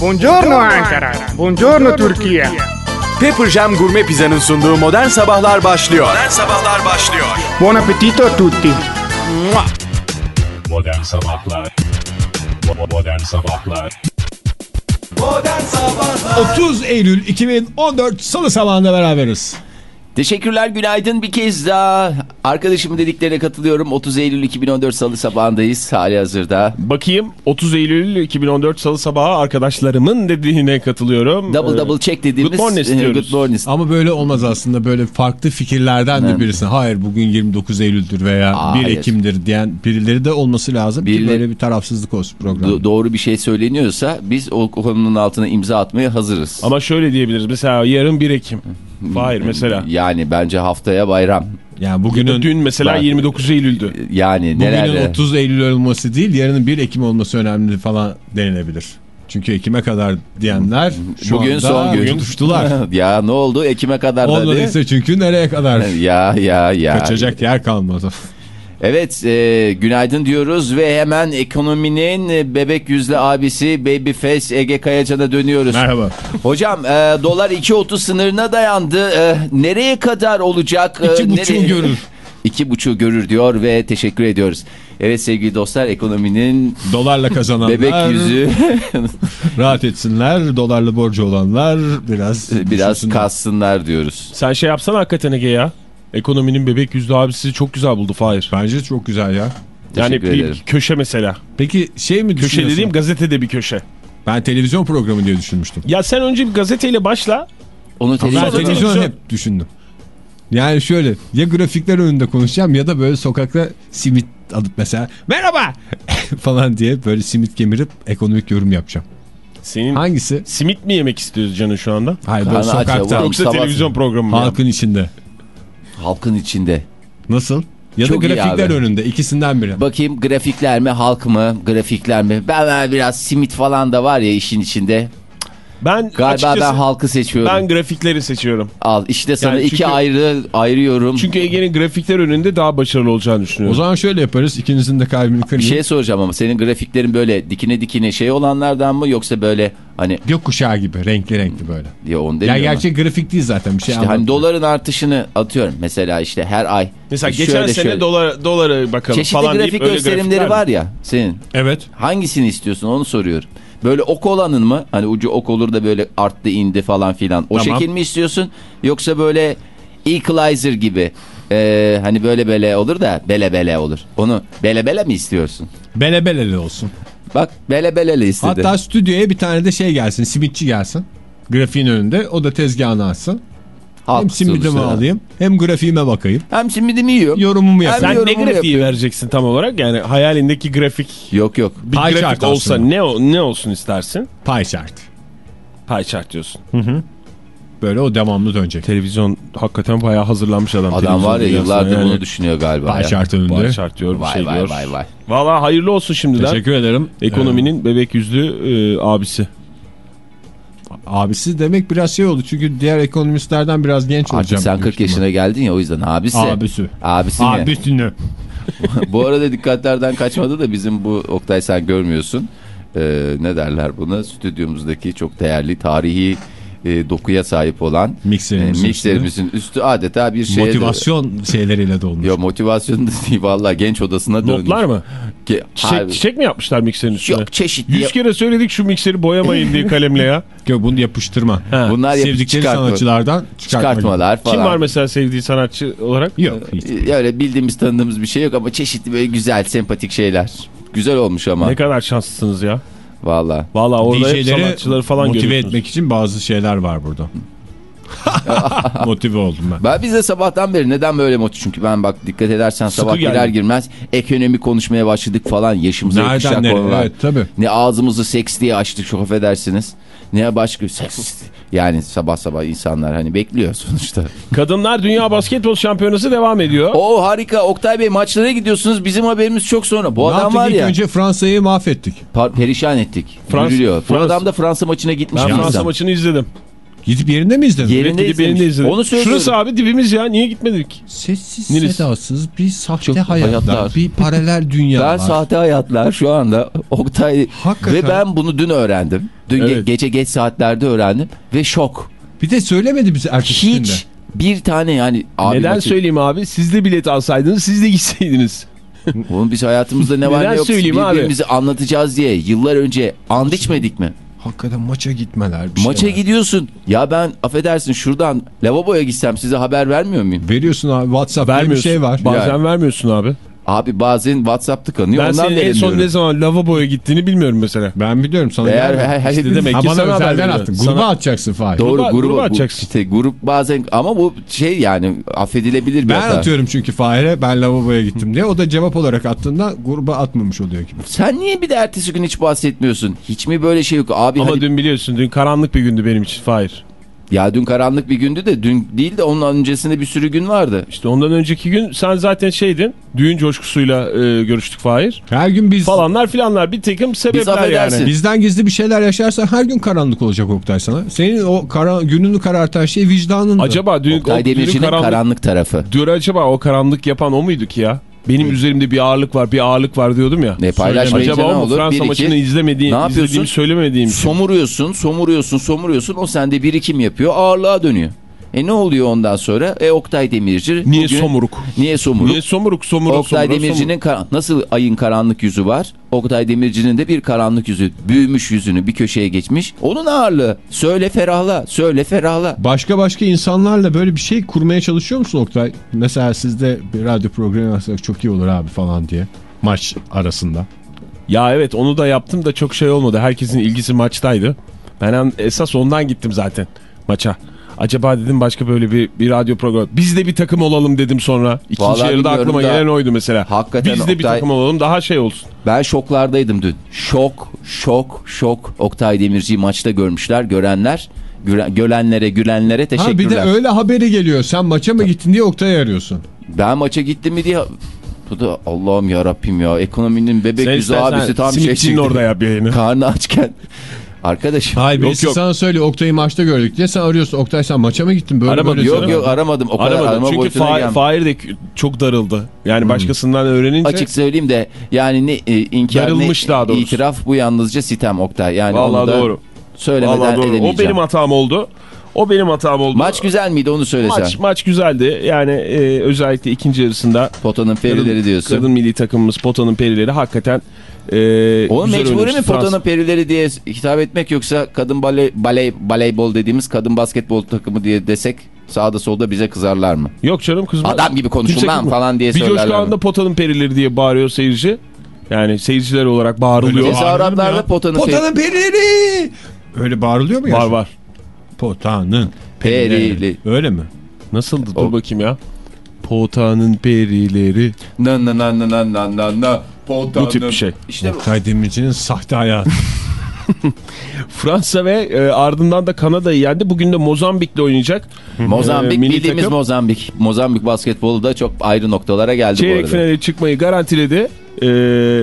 Buongiorno Ankara. Buongiorno Türkiye. Pepper Jam Gourmet Pizza'nın sunduğu Modern Sabahlar başlıyor. Modern Sabahlar başlıyor. Buon appetito a tutti. Modern Sabahlar Modern Sabahlar 30 Eylül 2014 Salı sabahında beraberiz. Teşekkürler günaydın bir kez daha. Arkadaşımın dediklerine katılıyorum. 30 Eylül 2014 Salı sabahındayız hali hazırda. Bakayım 30 Eylül 2014 Salı sabahı arkadaşlarımın dediğine katılıyorum. Double Ee, double check dediğimiz. Good morning diyoruz. Good morning. Ama böyle olmaz aslında böyle farklı fikirlerden de birisine hayır bugün 29 Eylül'dür veya Aa, 1 hayır. Ekim'dir diyen birileri de olması lazım ki Birileri- böyle bir tarafsızlık olsun program. Do- doğru bir şey söyleniyorsa biz o konunun altına imza atmaya hazırız. Ama şöyle diyebiliriz mesela yarın 1 Ekim. Hayır mesela. Yani bence haftaya bayram. Yani Bugünün dün mesela Bak. 29 Eylül'dü. Yani bugünün neler 30 Eylül olması değil yarının 1 Ekim olması önemli falan denilebilir. Çünkü Ekim'e kadar diyenler şu Bugün anda son gün. tutuştular. ya ne oldu Ekim'e kadar da değil. Olmadıysa çünkü nereye kadar? Ya ya ya. Kaçacak yer kalmadı. Evet e, günaydın diyoruz ve hemen ekonominin e, bebek yüzlü abisi Babyface Ege Kayacan'a dönüyoruz. Merhaba. Hocam e, dolar 2.30 sınırına dayandı. E, nereye kadar olacak? E, İki buçuğu nereye- görür. İki buçuğu görür diyor ve teşekkür ediyoruz. Evet sevgili dostlar ekonominin Dolarla kazananlar bebek yüzü rahat etsinler. Dolarla borcu olanlar biraz biraz kassınlar diyoruz. Sen şey yapsana hakikaten Ege ya. Ekonominin bebek yüzlü abisi çok güzel buldu Fahir. Bence çok güzel ya. Yani bir ederim. köşe mesela. Peki şey mi Köşe dediğim gazetede bir köşe. Ben televizyon programı diye düşünmüştüm. Ya sen önce bir gazeteyle başla. Onu Ben televizyon televizyon televizyon- hep düşündüm. Yani şöyle ya grafikler önünde konuşacağım ya da böyle sokakta simit alıp mesela merhaba falan diye böyle simit kemirip ekonomik yorum yapacağım. Senin Hangisi? simit mi yemek istiyoruz canın şu anda? Hayır böyle sokakta Yoksa televizyon programı mı? halkın içinde. Halkın içinde. Nasıl? Ya Çok da grafikler önünde ikisinden biri. Bakayım grafikler mi halk mı grafikler mi? Ben, ben biraz simit falan da var ya işin içinde. Ben Galiba ben halkı seçiyorum. ben grafikleri seçiyorum. Al işte sana Yani iki çünkü- ayrı ayırıyorum. Çünkü Ege'nin grafikler önünde daha başarılı olacağını O düşünüyorum. zaman şöyle yaparız ikinizin de kalbini bir kırmayın. şey soracağım ama senin grafiklerin böyle dikine dikine şey olanlardan mı yoksa böyle hani Gökkuşağı gibi renkli renkli böyle. ya onu Ya demiyorum. gerçek grafik değil zaten bir şey İşte hani doların artışını atıyorum mesela işte her ay. Mesela şöyle geçen sene şöyle. dolar dolara bakalım Çeşitli falan deyip grafik öyle gösterimleri var ya senin. Evet. Hangisini istiyorsun onu soruyorum. Böyle ok olanın mı? Hani ucu ok olur da böyle arttı indi falan filan. O Tamam. şekil mi istiyorsun? Yoksa böyle equalizer gibi e, hani böyle böyle olur da bele bele olur. Onu bele bele mi istiyorsun? Bele beleli olsun. Bak bele beleli istedi. Hatta stüdyoya bir tane de şey gelsin simitçi gelsin. Grafiğin önünde o da tezgahını açsın. Halk hem simidimi alayım hem grafiğime bakayım. Hem simidimi yiyorum. Yorumumu yapayım. Sen ne grafiği yapıyorum. vereceksin tam olarak? Yani hayalindeki grafik Yok yok. bir Pie grafik chart olsa aslında. ne ne olsun istersin? Pie chart. Pie chart diyorsun. Böyle o devamlı dönecek. Televizyon hakikaten bayağı hazırlanmış adam. Adam var ya yıllardır dünyasına bunu düşünüyor galiba. Chart önünde. Pie chart diyor bir Vay şey vay diyor. vay vay. Valla hayırlı olsun şimdiden. Teşekkür ederim. Ekonominin bebek yüzlü e, abisi. Abisi demek biraz şey oldu. Çünkü diğer ekonomistlerden biraz genç olacağım. Artık sen büyük 40 ihtimal. yaşına geldin ya o yüzden abisi. Abisi. Abisi mi? Abisini. bu arada dikkatlerden kaçmadı da bizim bu Oktay sen görmüyorsun. Ee, ne derler buna? Stüdyomuzdaki çok değerli tarihi e, dokuya sahip olan Mikserimizin e, mikserimizin üstü adeta bir şeye... Motivasyon şeyleriyle dolmuş. Yo motivasyon da değil valla genç odasına dönmüş. Notlar mı? Ge- Çiçek, çiçek mi yapmışlar mikserin üstüne? Yok çeşitli. Yüz kere söyledik şu mikseri boyamayın diye kalemle ya. Yok, bunu yapıştırma. Ha. Bunlar Sevdikleri çıkartma- sanatçılardan çıkartma. çıkartmalar falan. Kim var mesela sevdiği sanatçı olarak? Yok. hiç. Ee, Öyle bildiğimiz tanıdığımız bir şey yok ama çeşitli böyle güzel sempatik şeyler. Güzel olmuş ama. Ne kadar şanslısınız ya. Valla. Valla orada DJ'leri sanatçıları falan motive görüyorsunuz. etmek için bazı şeyler var burada. motive oldum ben. Ben bize sabahtan beri neden böyle motiv? Çünkü ben bak dikkat edersen Sıkı sabah geldi. girer girmez ekonomi konuşmaya başladık falan. Yaşımıza Nereden yakışacak nereye? konular. Evet tabii. Ne ağzımızı seks diye açtık çok affedersiniz. Ne başka seks. Yani sabah sabah insanlar hani bekliyor sonuçta. Kadınlar Dünya Basketbol Şampiyonası devam ediyor. O harika Oktay Bey maçlara gidiyorsunuz bizim haberimiz çok sonra. Bu Ne adam var ilk ya önce Fransa'yı mahvettik. pa- perişan ettik. Frans- Yürüyor. Bu adam da Fransa maçına gitmiş ben Fransa insan. maçını izledim. Gidip yerinde mi izledin? Yerinde izlemiş. elinde izledim. Onu söylüyorum. Şurası abi dibimiz ya niye gitmedik? Sessiz Neresi? sedasız bir sahte Çok hayatlar, hayatlar. bir paralel dünyalar. Ben sahte hayatlar şu anda Oktay Hakikaten. ve ben bunu dün öğrendim. Dün ge- Evet. gece geç saatlerde öğrendim ve şok. Bir de söylemedi bize ertesi günde. Hiç bir tane yani abi Neden maçı- söyleyeyim abi? Siz de bilet alsaydınız siz de gitseydiniz. Oğlum biz hayatımızda ne var ne yok söyleyeyim abi? birbirimizi anlatacağız diye yıllar önce and içmedik mi? Hakikaten maça gitmeler bir Maça şeyler. gidiyorsun. Ya ben affedersin şuradan lavaboya gitsem size haber vermiyor muyum? Veriyorsun abi WhatsApp diye bir şey var. Bazen Yani. vermiyorsun abi. Abi bazen WhatsApp tıkanıyor Ben ondan senin en son ne zaman lavaboya gittiğini bilmiyorum mesela. Ben biliyorum sana. Eğer her, her, İşte demek ki bana sana özelden attın. Sana- Gruba atacaksın Fahir. Doğru Gruba- gruba, gruba bu- atacaksın. işte grup bazen ama bu şey yani affedilebilir bir Ben hata. atıyorum çünkü Fahir'e ben lavaboya gittim diye. O da cevap olarak attığında gruba atmamış oluyor gibi. Sen niye bir de ertesi gün hiç bahsetmiyorsun? Hiç mi böyle şey yok? Abi Ama hadi- dün biliyorsun dün karanlık bir gündü benim için Fahir. Ya dün karanlık bir gündü de dün değil de onun öncesinde bir sürü gün vardı. İşte ondan önceki gün sen zaten şeydin. Düğün coşkusuyla e, görüştük Fahir. Her gün biz Falanlar filanlar bir takım sebepler yani. bizden gizli bir şeyler yaşarsan her gün karanlık olacak Oktay sana. Senin o kara, gününü karartan şey vicdanın. Acaba dün, Oktay Demirci'nin karanlık, karanlık tarafı. Dün acaba o karanlık yapan o muydu ki ya? Benim üzerimde bir ağırlık var, bir ağırlık var diyordum ya. Ne paylaşmayınca ne olur? Fransa Bir, iki. maçını izlemediğim, Ne yapıyorsun? izlediğimi söylemediğim. Somuruyorsun, somuruyorsun, somuruyorsun. O sende birikim yapıyor, ağırlığa dönüyor. E ne oluyor ondan sonra? E Oktay Demirci. Niye bugün- somuruk? Niye somuruk? Niye somuruk, somuruk, Oktay somuruk, Demirci'nin nasıl ayın karanlık yüzü var? Oktay Demirci'nin de bir karanlık yüzü. Büyümüş yüzünü bir köşeye geçmiş. Onun ağırlığı. Söyle ferahla, söyle ferahla. Başka başka insanlarla böyle bir şey kurmaya çalışıyor musun Oktay? Mesela sizde bir radyo programı yapsak çok iyi olur abi falan diye. Maç arasında. Ya evet onu da yaptım da çok şey olmadı. Herkesin ilgisi maçtaydı. Ben esas ondan gittim zaten maça. Acaba dedim başka böyle bir, bir radyo programı. Biz de bir takım olalım dedim sonra. İkinci Vallahi yarıda aklıma da- gelen oydu mesela. Hakikaten Biz de bir Oktay- takım olalım daha şey olsun. Ben şoklardaydım dün. Şok, şok, şok. Oktay Demirci'yi maçta görmüşler, görenler. Gölenlere, gülenlere Ha teşekkürler. bir de öyle haberi geliyor. Sen maça mı gittin diye Oktay'ı arıyorsun. Ben maça gittim mi diye... Bu da Allah'ım ya Rabbim ya. Ekonominin bebek Sen yüzü abisi tam şey simitçinin orada yap yayını. Karnı açken. Arkadaşım. Hayır Yok, birisi yok. sana söylüyor Oktay'ı maçta gördük diye sen arıyorsun. Oktay sen maça mı gittin? Böyle Aramadım. böyle Yok söyle. yok aramadım. O kadar Aramadım arama çünkü Fa- gelmedim. Fahir de çok darıldı. Yani başkasından öğrenince Açık söyleyeyim de yani ne e, inkar Darılmış ne daha doğrusu. itiraf bu yalnızca sitem Oktay. Yani Vallahi onu da doğru. söylemeden Vallahi doğru. edemeyeceğim. O benim hatam oldu. O benim hatam oldu. Maç güzel miydi onu söylesen. Maç, maç güzeldi. Yani e, özellikle ikinci yarısında Potanın perileri kadın, diyorsun. kadın milli takımımız Pota'nın perileri hakikaten e, güzel mecburi mi potanın perileri diye hitap etmek yoksa kadın baley, baley, voleybol dediğimiz kadın basketbol takımı diye desek sağda solda bize kızarlar mı? Yok canım kızma. Adam gibi konuşun Kimse lan kızma. falan diye Bir coşku söylerler. anda Pota'nın perileri diye bağırıyor seyirci. Yani seyirciler olarak bağırılıyor. Tezahüratlarda potanın, Potanın perileri. Öyle bağırılıyor mu Var var. Potanın perili. Öyle mi? Nasıldı? O- Dur bakayım ya. Pota'nın perileri. Na na na na na na na. Potanın... Bu tip bir şey. İşte. Oktay Demirci'nin sahte hayatı. Fransa ve e, ardından da Kanada'yı yendi. Bugün de Mozambik'le oynayacak. Mozambik Ee, milli bildiğimiz takım. Mozambik. Mozambik basketbolu da çok ayrı noktalara geldi bu Çeyrek arada. finale çıkmayı garantiledi. Ee,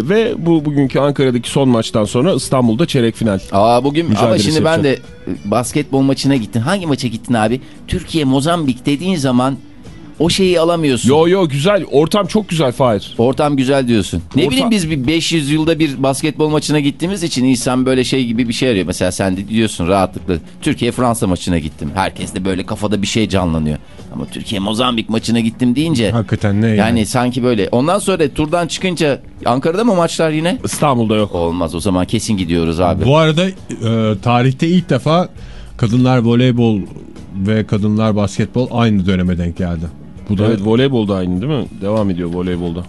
ve bu bugünkü Ankara'daki son maçtan sonra İstanbul'da çeyrek final. Aa bugün ama şimdi ben yapacak. de e, basketbol maçına gittin. Hangi maça gittin abi? Türkiye Mozambik dediğin zaman o şeyi alamıyorsun. Yo yo güzel. Ortam çok güzel Fahir. Ortam güzel diyorsun. Ne Orta- bileyim biz bir 500 yılda bir basketbol maçına gittiğimiz için insan böyle şey gibi bir şey arıyor. Mesela sen de diyorsun rahatlıkla Türkiye Fransa maçına gittim. Herkes de böyle kafada bir şey canlanıyor. Ama Türkiye Mozambik maçına gittim deyince Hakikaten ne yani? yani sanki böyle. Ondan sonra turdan çıkınca Ankara'da mı maçlar yine? İstanbul'da yok. Olmaz o zaman kesin gidiyoruz abi. Bu arada e, tarihte ilk defa kadınlar voleybol ve kadınlar basketbol aynı döneme denk geldi. Bu da Evet voleybolda aynı değil mi? Devam ediyor voleybolda.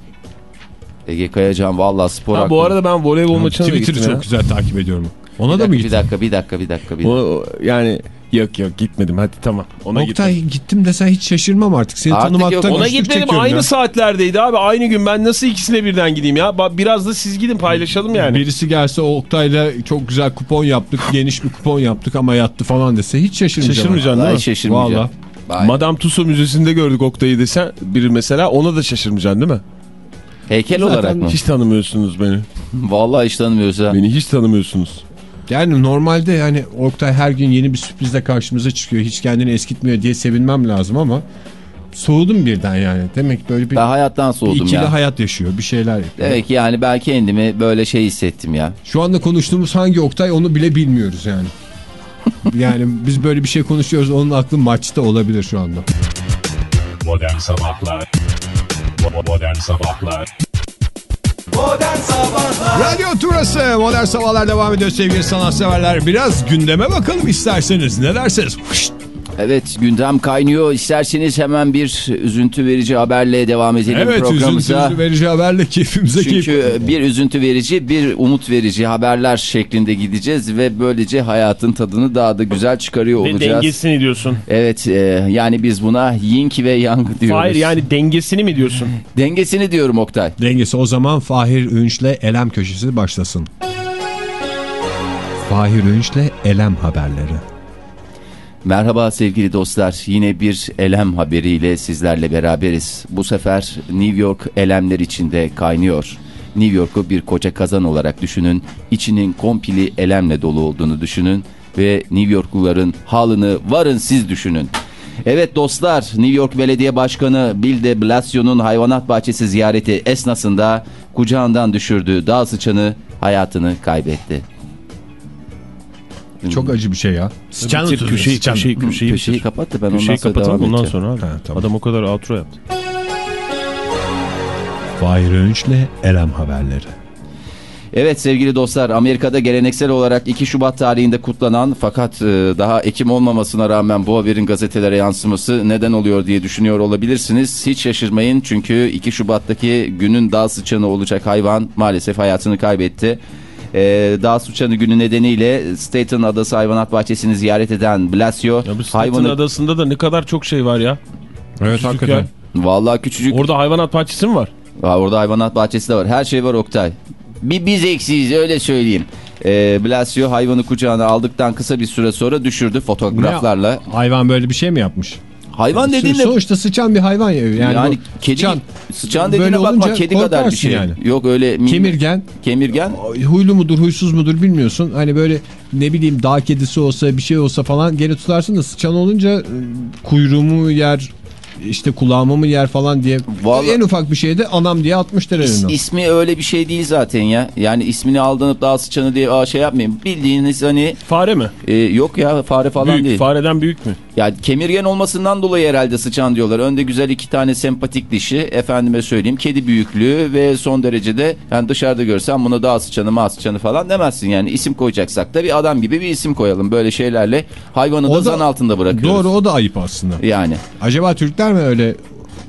Ege Kayacan vallahi spor Ha, bu arada ben voleybol maçına Twitter'ı gittim çok ya. güzel takip ediyorum. Ona Bir da mı dakika, gittin? bir dakika bir dakika bir dakika. Bir O, dakika. o- yani yok yok gitmedim hadi tamam. Ona Oktay gittim. gittim desen hiç şaşırmam artık. Seni Artık tanımaktan yok. Ona gitmedim aynı ya. saatlerdeydi abi aynı gün ben nasıl ikisine birden gideyim ya biraz da siz gidin paylaşalım yani. Birisi gelse Oktay'la çok güzel kupon yaptık, geniş bir kupon yaptık ama yattı falan dese hiç şaşırmayacağım. Şaşırmayacaksın değil Vallahi mi? şaşırmayacağım. Valla. Vay. Madame Tussauds Müzesi'nde gördük Oktay'ı desen biri mesela ona da şaşırmayacaksın değil mi? Heykel Zaten olarak mı? Hiç tanımıyorsunuz beni. Vallahi hiç tanımıyoruz ha. Beni hiç tanımıyorsunuz. Yani normalde yani Oktay her gün yeni bir sürprizle karşımıza çıkıyor. Hiç kendini eskitmiyor diye sevinmem lazım ama soğudum birden yani. Demek böyle bir, Ben hayattan bir soğudum ikili ya. hayat yaşıyor. Bir şeyler yapıyor. Demek ki yani ben kendimi böyle şey hissettim ya. Şu anda konuştuğumuz hangi Oktay onu bile bilmiyoruz yani. Yani biz böyle bir şey konuşuyoruz. Onun aklı maçta olabilir şu anda. Modern Sabahlar Bo- Modern Sabahlar Radyo Turası Modern Sabahlar devam ediyor sevgili sanatseverler. Biraz gündeme bakalım isterseniz. Ne dersiniz? Hışt. Evet gündem kaynıyor. İsterseniz hemen bir üzüntü verici haberle devam edelim Evet programımıza. üzüntü verici haberle keyfimize keyif. Çünkü bir üzüntü verici, bir umut verici haberler şeklinde gideceğiz ve böylece hayatın tadını daha da güzel çıkarıyor Ve olacağız. dengesini diyorsun. Evet, e, yani biz buna yin ve yang diyoruz. Hayır yani dengesini mi diyorsun? Dengesini diyorum Oktay. Dengesi o zaman Fahir Ünç'le Elem köşesi başlasın. Fahir Ünç'le Elem haberleri. Merhaba sevgili dostlar. Yine bir elem haberiyle sizlerle beraberiz. Bu sefer New York elemler içinde kaynıyor. New York'u bir koca kazan olarak düşünün. İçinin kompili elemle dolu olduğunu düşünün. Ve New Yorkluların halını varın siz düşünün. Evet dostlar New York Belediye Başkanı Bill de Blasio'nun hayvanat bahçesi ziyareti esnasında kucağından düşürdüğü dağ sıçanı hayatını kaybetti. Çok acı bir şey ya. Sıçan köşeyi, köşeyi, köşeyi, Köşeyi bitir. kapat da ben ondan Köşeyi sonra kapatalım devam ondan sonra abi. Ha, tamam. Adam o kadar outro yaptı. Fahir Ünç'le Elem haberleri. Evet sevgili dostlar Amerika'da geleneksel olarak 2 Şubat tarihinde kutlanan fakat e, daha Ekim olmamasına rağmen bu haberin gazetelere yansıması neden oluyor diye düşünüyor olabilirsiniz. Hiç şaşırmayın çünkü 2 Şubat'taki günün dağ sıçanı olacak hayvan maalesef hayatını kaybetti. E, dağ sıçanı günü nedeniyle Staten Adası Hayvanat Bahçesi'ni ziyaret eden Blasio Ya bu Staten hayvanı... Adası'nda da ne kadar çok şey var ya. Evet Küçücük hakikaten. ya. Vallahi küçücük Orada hayvanat bahçesi mi var? Ha, orada hayvanat bahçesi de var. Her şey var Oktay. Bir biz eksiyiz öyle söyleyeyim. Ee, Blasio hayvanı kucağına aldıktan kısa bir süre sonra düşürdü fotoğraflarla. Hayvan böyle bir şey mi yapmış? Hayvan dediğinde Sonuçta sıçan bir hayvan ya. Yani, yani, kedi sıçan, sıçan dediğine bakma kedi kadar bir şey. yani. Yok öyle min- kemirgen kemirgen. huylu mudur huysuz mudur bilmiyorsun. Hani böyle ne bileyim dağ kedisi olsa bir şey olsa falan geri tutarsın da sıçan olunca e, kuyruğumu yer işte kulağımı mı yer falan diye Vallahi- en ufak bir şeyde anam diye atmışlar İs- elinden. ismi öyle bir şey değil zaten ya. Yani ismini aldanıp daha sıçanı diye aa, şey yapmayın. Bildiğiniz hani Fare mi? e, yok ya fare falan Büyük, değil. fareden büyük mü? Yani kemirgen olmasından dolayı herhalde sıçan diyorlar. Önde güzel iki tane sempatik dişi. Efendime söyleyeyim kedi büyüklüğü ve son derecede yani dışarıda görsen buna daha sıçanı mağ sıçanı falan demezsin. Yani isim koyacaksak da bir adam gibi bir isim koyalım. Böyle şeylerle hayvanı da, da- zan altında bırakıyoruz. Doğru o da ayıp aslında. Yani Acaba Türkler mi öyle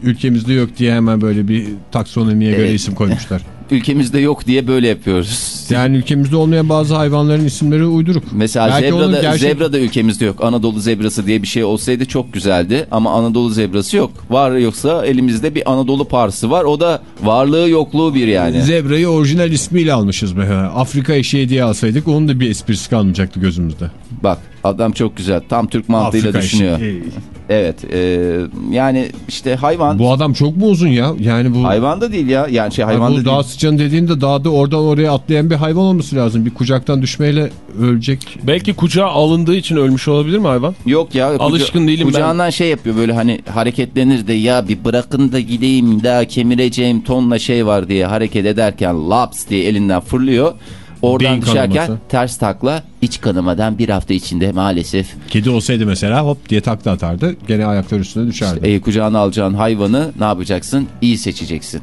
ülkemizde yok diye hemen böyle bir taksonomiye göre Evet. isim koymuşlar? ülkemizde yok diye böyle yapıyoruz. Yani ülkemizde olmayan bazı hayvanların isimleri uyduruk. Mesela Belki zebra da, gerçek- zebra da ülkemizde yok. Anadolu zebrası diye bir şey olsaydı çok güzeldi. Ama Anadolu zebrası yok. Var yoksa elimizde bir Anadolu parsı var. O da varlığı yokluğu bir yani. Zebrayı orijinal ismiyle almışız mesela. Afrika eşeği diye alsaydık onun da bir esprisi kalmayacaktı gözümüzde. Bak adam çok güzel. Tam Türk mantığıyla Afrika düşünüyor. eşeği. Evet. e, yani işte hayvan. Bu adam çok mu uzun ya? Yani bu... Hayvan da değil ya. Yani şey Hayvan hayvan bu da dağ sıçanı dediğinde dağda oradan oraya atlayan bir hayvan olması lazım. Bir kucaktan düşmeyle ölecek. Belki kucağa alındığı için ölmüş olabilir mi hayvan? Yok ya. kuca- Alışkın değilim ben. Kucağından şey yapıyor böyle hani hareketlenir de ya bir bırakın da gideyim daha kemireceğim tonla şey var diye hareket ederken laps diye elinden fırlıyor. Oradan Beyin düşerken kanaması. ters takla iç kanamadan bir hafta içinde maalesef Kedi olsaydı mesela hop diye takla atardı. Gene ayaklar üstüne düşerdi. e, kucağına alacağın hayvanı ne yapacaksın? İyi seçeceksin.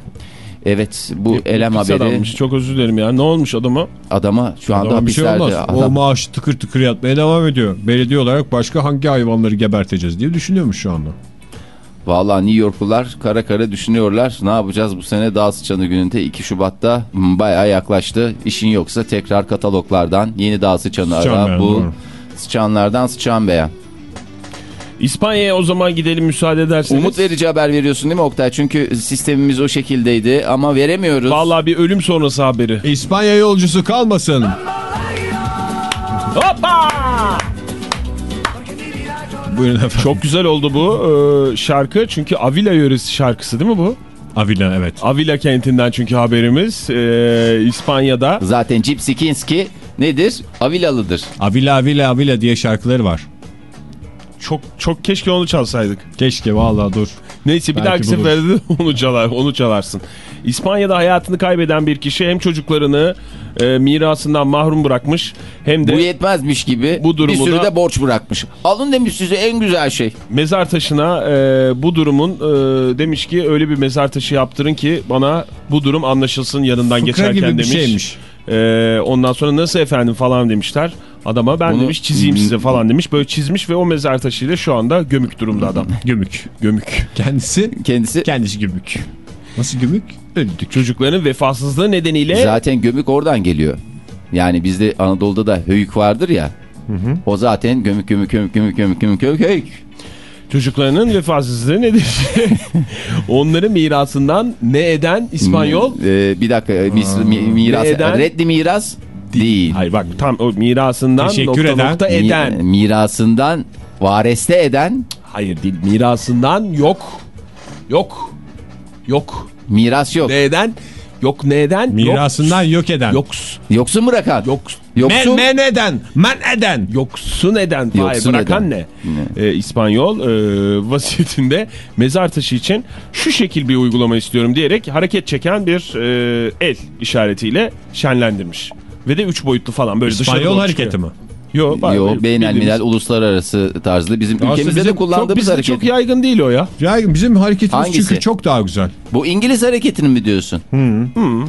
Evet bu elem Pis haberi adammış. Çok özür dilerim ya. Ne olmuş adama? adama şu anda Adama bir şey hapislerde. O adam, maaş tıkır tıkır yatmaya devam ediyor. Belediye olarak başka hangi hayvanları geberteceğiz diye düşünüyormuş şu anda. Vallahi New Yorklular kara kara düşünüyorlar. Ne yapacağız bu sene dağ sıçanı gününde 2 Şubat'ta bayağı yaklaştı. İşin yoksa tekrar kataloglardan yeni dağ sıçanı Sıçan ara. beğen, Bu doğru. sıçanlardan sıçan beğen. İspanya'ya o zaman gidelim müsaade ederseniz. Umut verici haber veriyorsun değil mi Oktay? Çünkü sistemimiz o şekildeydi ama veremiyoruz. Vallahi bir ölüm sonrası haberi. İspanya yolcusu kalmasın. Hoppa! Buyurun efendim. Çok güzel oldu bu ee, şarkı. Çünkü Avila yöresi şarkısı değil mi bu? Avila evet. Avila kentinden çünkü haberimiz. Ee, İspanya'da. Zaten Gypsy Kinski nedir? Avilalıdır. Avila Avila Avila diye şarkıları var. Çok çok keşke onu çalsaydık. Keşke vallahi dur. Neyse bir Belki dahaki buluruz. seferde de onu çalar, onu çalarsın. İspanya'da hayatını kaybeden bir kişi hem çocuklarını e, mirasından mahrum bırakmış hem de Bu yetmezmiş gibi Bu durumu bir sürü da- de borç bırakmış. Alın demiş size en güzel şey. mezar taşına e, bu durumun e, demiş ki öyle bir mezar taşı yaptırın ki bana bu durum anlaşılsın yanından Fıkra geçerken gibi bir demiş. şeymiş. E, ondan sonra nasıl efendim falan demişler. Adama ben Bunu- demiş çizeyim size falan demiş. Böyle çizmiş ve o mezar taşıyla şu anda gömük durumda adam. Gümük. gömük. Kendisi Kendisi kendisi gümük. Nasıl gümük? Öldük. Çocukların vefasızlığı nedeniyle zaten gömük oradan geliyor. Yani bizde Anadolu'da da höyük vardır ya. O zaten gömük gömük gömük gömük gömük gömük gömük höyük. çocuklarının vefasızlığı nedir? Onları mirasından ne eden İspanyol? Ee, bir dakika mis, mi- miras. Reddi miras değil. Hayır bak tam o mirasından Teşekkür nokta eden. nokta Mi- eden. mirasından vareste eden Hayır değil mirasından yok. Yok. Yok. miras yok. Ne eden? Yok ne eden? Mirasından yok eden. Yoks. Yoksun bırakan. Yok. Yoksun. Men, men eden. Men eden. Yoksun eden. Hayır Yoksun bırakan eden. ne? Ee, İspanyol e, vasiyetinde mezar taşı için şu şekil bir uygulama istiyorum diyerek hareket çeken bir e, el işaretiyle şenlendirmiş. Ve de üç boyutlu falan böyle dışarı İspanyol doğru hareketi çıkıyor. mi? Yok. Yo, beynel bildiğimiz- milal uluslararası tarzlı bizim Aslında ülkemizde bizim de Çok kullandığımız bizde hareket. çok yaygın değil o ya. Ya bizim hareketimiz Hangisi? çünkü çok daha güzel. Bu İngiliz hareketini mi diyorsun?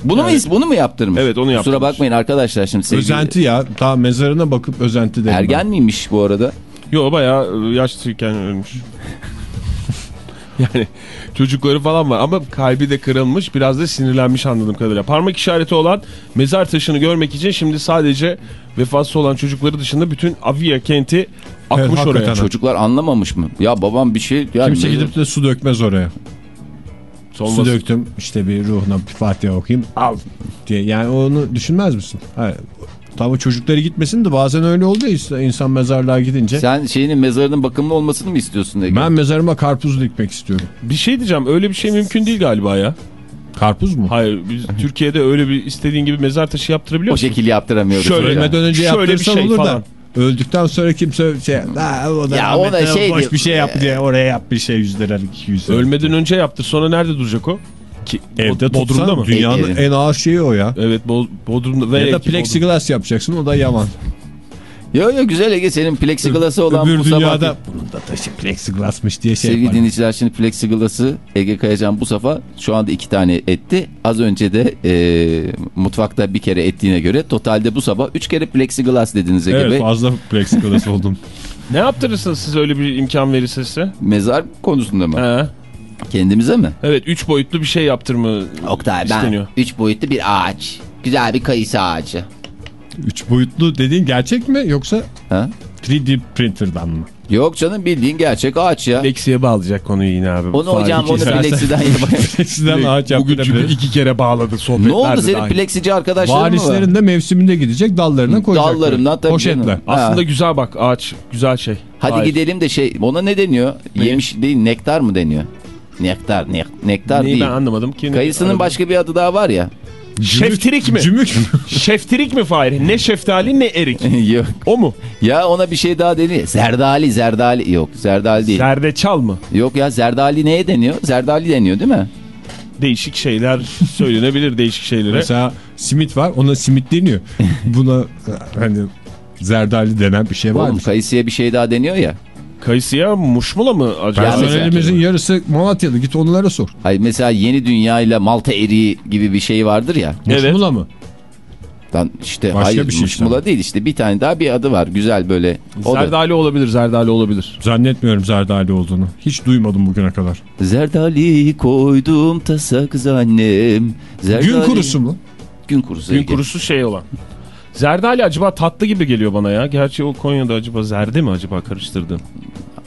Bunu mu bunu mu yaptırmış? Evet, onu Kusura yaptırmış. bakmayın arkadaşlar şimdi sevgili. Özenti ya. Daha mezarına bakıp özenti derim. Ergen miymiş bu arada? Yo bayağı yaşlıyken ölmüş. yani çocukları falan var ama kalbi de kırılmış biraz da sinirlenmiş anladığım kadarıyla. Parmak işareti olan mezar taşını görmek için şimdi sadece vefasız olan çocukları dışında bütün Avia kenti akmış Evet, oraya. Çocuklar anlamamış mı? Ya babam bir şey... Yani Kimse gidip de su dökmez oraya. Son Su döktüm işte bir ruhuna bir Fatiha okuyayım al diye. Yani onu düşünmez misin? Hayır. Tamam çocukları gitmesin de bazen öyle oluyor ya insan mezarlığa gidince. Sen şeyinin mezarının bakımlı olmasını mı istiyorsun Ege? Ben mezarıma karpuz dikmek istiyorum. Bir şey diyeceğim öyle bir şey mümkün değil galiba ya. Karpuz mu? Hayır biz Türkiye'de öyle bir istediğin gibi mezar taşı yaptırabiliyor O musun? şekil yaptıramıyoruz. Şöyle. Ölmeden önce Şöyle bir şey olur falan. da. Öldükten sonra kimse şey "Ha, o da, Ya o da rahmetli, şey boş diyor." bir şey yap diye oraya yap bir şey 100 liralık 200 liralık. Ölmeden önce yaptır sonra nerede duracak o? Ki, Evde Bod- Bodrum'da tutsan mı? dünyanın en ağır şeyi o ya. Evet Bo- Bodrum'da. Ve Ya da Bodrum. plexiglas yapacaksın o da yaman. Yo yo güzel Ege senin plexiglas'ı olan Öbür bu dünyada sabah... bunun da taşı plexiglasmış diye şey Sevgili yapar. dinleyiciler şimdi plexiglas'ı Ege Kayacan bu sabah şu anda iki tane etti. Az önce de e, mutfakta bir kere ettiğine göre totalde bu sabah üç kere plexiglas dediniz Ege Evet Bey. fazla plexiglas oldum. Ne yaptırırsınız siz öyle bir imkan verirse size? Mezar konusunda mı? He. Kendimize mi? Evet 3 boyutlu bir şey yaptırma Oktay ben isteniyor. üç boyutlu bir ağaç. Güzel bir kayısı ağacı. Üç boyutlu dediğin gerçek mi yoksa Ha? 3D printer'dan mı? Yok canım bildiğin gerçek ağaç ya. Lexi'ye bağlayacak konuyu yine abi. Onu Fahri hocam onu plexiden yapar. Plexiden ağaç Bugün çünkü yaptırabilir. iki kere bağladı sohbetlerde ne oldu senin plexici arkadaşların mı var? Varislerin de mevsiminde gidecek dallarına koyacaklar. Dallarından tabii Poşetle. canım. Aslında Ha. güzel bak ağaç güzel şey. Hadi Hayır. gidelim de şey ona ne deniyor? Yemiş değil nektar mı deniyor? Nektar, ne, nektar Neyi değil. ben anlamadım ki. Kayısının başka bir adı daha var ya. Şeftirik mi? Cümük mü? Şeftirik mi Fahri? Ne şeftali ne erik. Yok. O mu? Ya ona bir şey daha deniyor. Zerdali, zerdali. Yok zerdali değil. Zerdeçal mı? Yok ya zerdali neye deniyor? Zerdali deniyor değil mi? Değişik şeyler söylenebilir değişik şeylere. Mesela simit var ona simit deniyor. Buna hani zerdali denen bir şey var. Oğlum kayısıya bir şey daha deniyor ya. Kayısıya muşmula mı acaba? Personelimizin yarısı Malatyalı git onlara sor. Hayır mesela yeni dünya ile Malta eriği gibi bir şey vardır ya. Evet. Muşmula mı? Lan işte Başka hayır bir şey muşmula değil işte bir tane daha bir adı var güzel böyle. O da- Zerdali olabilir, zerdali olabilir. Zannetmiyorum zerdali olduğunu. Hiç duymadım bugüne kadar. Zerdali koydum tasa kız annem. Zerdali... Gün kurusu mu? Gün kurusu. Gün kurusu şey olan. Zerdali acaba tatlı gibi geliyor bana ya. Gerçi o Konya'da acaba zerde mi acaba karıştırdım?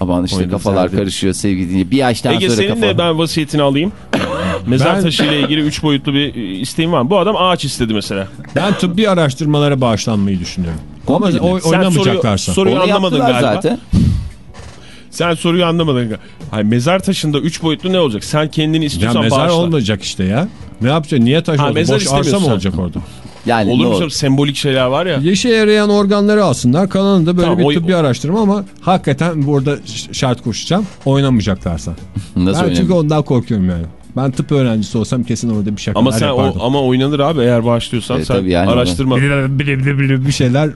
Aman işte Oyunu kafalar zerdi. karışıyor sevgili dinleyiciler. Bir yaştan Ege sonra senin kafa. de ben vasiyetini alayım. Mezar Ben- taşı ile ilgili 3 boyutlu bir e, isteğim var. Bu adam ağaç istedi mesela. Ben tıbbi araştırmalara bağışlanmayı düşünüyorum. Ama Komple mi? oy- Sen soruyu, oynamayacaklarsa. soruyu Onu anlamadın galiba. zaten. Sen soruyu anlamadın. Hayır, mezar taşında 3 boyutlu ne olacak? Sen kendini Ya istiyorsan mezar bağışla. olmayacak işte ya. Ne yapacaksın? Niye taş Ha, oldu? mezar Boş arsa mı olacak orada? Yani Olur mu? olur? Sembolik şeyler var ya. Yeşe yarayan organları alsınlar. Kalanında böyle Tamam, bir tıbbi araştırma ama hakikaten burada şart koşacağım. Oynamayacaklarsa. Nasıl ben çünkü ondan korkuyorum yani. Ben tıp öğrencisi olsam kesin orada bir şakalar Ama sen o, ama oynanır abi eğer bağışlıyorsan E, sen tabii yani araştırma. Bile bile bile bile bir şeyler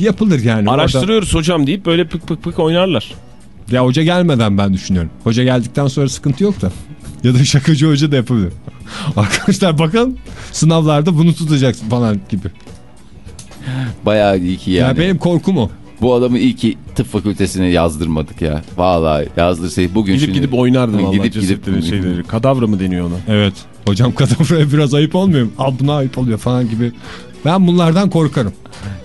yapılır yani. Orada- Araştırıyoruz hocam deyip böyle pık pık pık oynarlar. Ya hoca gelmeden ben düşünüyorum. Hoca geldikten sonra sıkıntı yok da. Ya da şakacı hoca da yapabilir. Arkadaşlar bakın sınavlarda bunu tutacaksın falan gibi. Bayağı iyi ki Yani, yani. benim korkum o. Bu adamı iyi ki tıp fakültesine yazdırmadık ya. Vallahi yazdırsaydık bugün Gidip şimdi... gidip oynardın Gidip vallahi gidip- cesetleri şeyleri. Kadavra mı deniyor ona? Evet. Hocam kadavraya biraz ayıp olmuyor mu? Buna ayıp oluyor falan gibi. Ben bunlardan korkarım.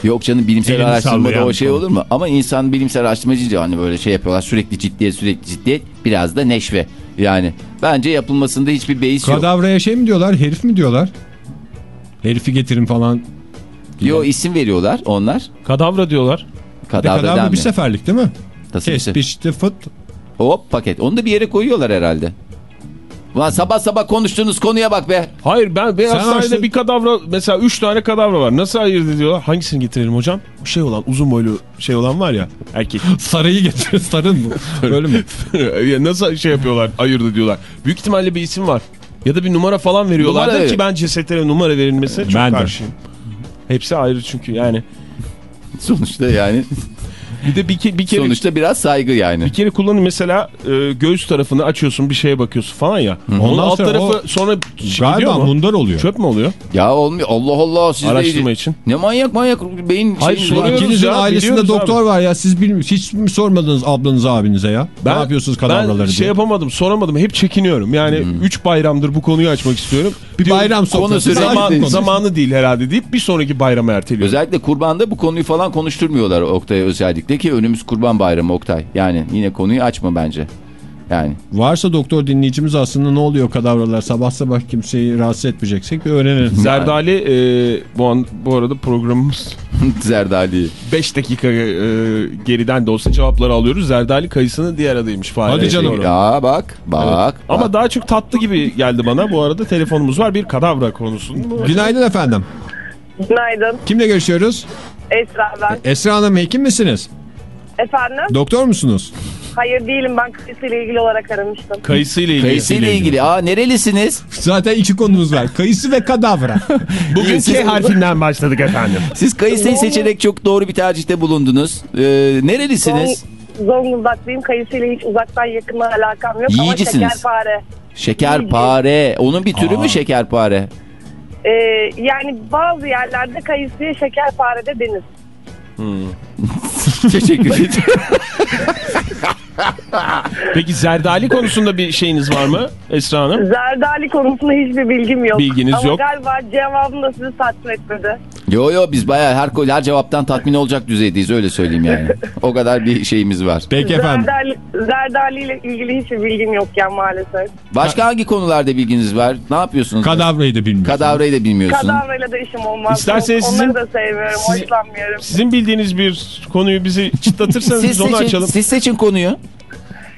Yok canım bilimsel Elini araştırmada o şey olur mu? Ama insan bilimsel araştırmacı hani böyle şey yapıyorlar sürekli ciddiyet sürekli ciddiyet biraz da neşve. Yani bence yapılmasında hiçbir beis yok. Kadavraya şey mi diyorlar? Herif mi diyorlar? Herifi getirin falan. Yo isim veriyorlar onlar. Kadavra diyorlar. De Kadavra kadavra bir seferlik değil mi? Nasıl bir Kes, şey? pişti, fıt. Hop paket. Onu da bir yere koyuyorlar herhalde. Ulan sabah sabah konuştuğunuz konuya bak be. Hayır ben Beyaz Sen Saray'da açtın. bir kadavra mesela 3 tane kadavra var. Nasıl ayırt ediyorlar? Hangisini getirelim hocam? Şey olan uzun boylu şey olan var ya erkek. Sarıyı getirin, sarın mı? Öyle mi? Ya Nasıl şey yapıyorlar ayırt ediyorlar? Büyük ihtimalle bir isim var. Ya da bir numara falan veriyorlardır Numara- ki ben cesetlere numara verilmesine çok Ben de. karşıyım. Hepsi ayrı çünkü yani. Sonuçta yani. Bir de bir, ke- bir kere Sonuçta biraz saygı yani. bir kere kullanın mesela e, göğüs tarafını açıyorsun bir şeye bakıyorsun falan ya. Onun Ondan alt sonra tarafı o- sonra gidiyor Galiba mu? mundar oluyor. Çöp mü oluyor? Ya olmuyor. Allah Allah siz de Araştırma iyice- için. Ne manyak manyak beyin Hayır, şeyin- soruyoruz İkinizin ya, ailesinde doktor var ya. Siz bilmi hiç mi sormadınız ablanıza abinize ya? ne yapıyorsunuz kadavraları Ben şey diye? yapamadım soramadım hep çekiniyorum. Yani 3 bayramdır bu konuyu açmak istiyorum. Bir Diyorum, bayram sürekli Zaman, zamanı değil herhalde deyip bir sonraki bayrama erteliyorum. Özellikle kurbanda bu konuyu falan konuşturmuyorlar Oktay'a özellikle ki önümüz kurban bayramı Oktay. Yani yine konuyu açma bence. Yani Varsa doktor dinleyicimiz aslında ne oluyor kadavralar sabah sabah kimseyi rahatsız etmeyeceksek bir öğrenelim. Zerdali e, bu, an, bu arada programımız Zerdali. 5 dakika e, geriden de olsa cevapları alıyoruz. Zerdali kayısının diğer adıymış. Fahir. Hadi canım. Ya bak bak. Ama bak. daha çok tatlı gibi geldi bana. Bu arada telefonumuz var bir kadavra konusunda. Günaydın efendim. Günaydın. Kimle görüşüyoruz? Esra ben. Esra Hanım hekim misiniz? Efendim? Doktor musunuz? Hayır değilim. Ben kayısıyla ilgili olarak aramıştım. Kayısı ile ilgili. Kayısı ile ilgili. Aa nerelisiniz? Zaten iki konumuz var. Kayısı ve kadavra. Bugün K harfinden başladık efendim. Siz kayısıyı seçerek çok doğru bir tercihte bulundunuz. Ee, nerelisiniz? Zonguldak'tayım. Kayısıyla hiç uzaktan yakından alakam yok. Yiyicisiniz. Ama şekerpare. Şekerpare. Onun bir türü mü şekerpare? Ee, yani bazı yerlerde kayısıya şekerpare de denir. Teşekkür ederim. Peki zerdali konusunda bir şeyiniz var mı Esra Hanım? Zerdali konusunda hiçbir bilgim yok. Bilginiz Ama yok. galiba cevabım da sizi tatmin etmedi. Yo yo biz bayağı her, her cevaptan tatmin olacak düzeydeyiz öyle söyleyeyim yani. O kadar bir şeyimiz var. Peki efendim. Zerdali, Zerdali ile ilgili hiçbir bilgim yok ya maalesef. Başka hangi konularda bilginiz var? Ne yapıyorsunuz? Kadavrayı da bilmiyorum. Kadavrayı da bilmiyorsun. Kadavrayla da işim olmaz. İsterseniz Onları sizin- da sevmiyorum. sizin- Hoşlanmıyorum. Sizin bildiğiniz bir konuyu bizi çıtlatırsanız Siz biz onu seçin, açalım. siz seçin konuyu.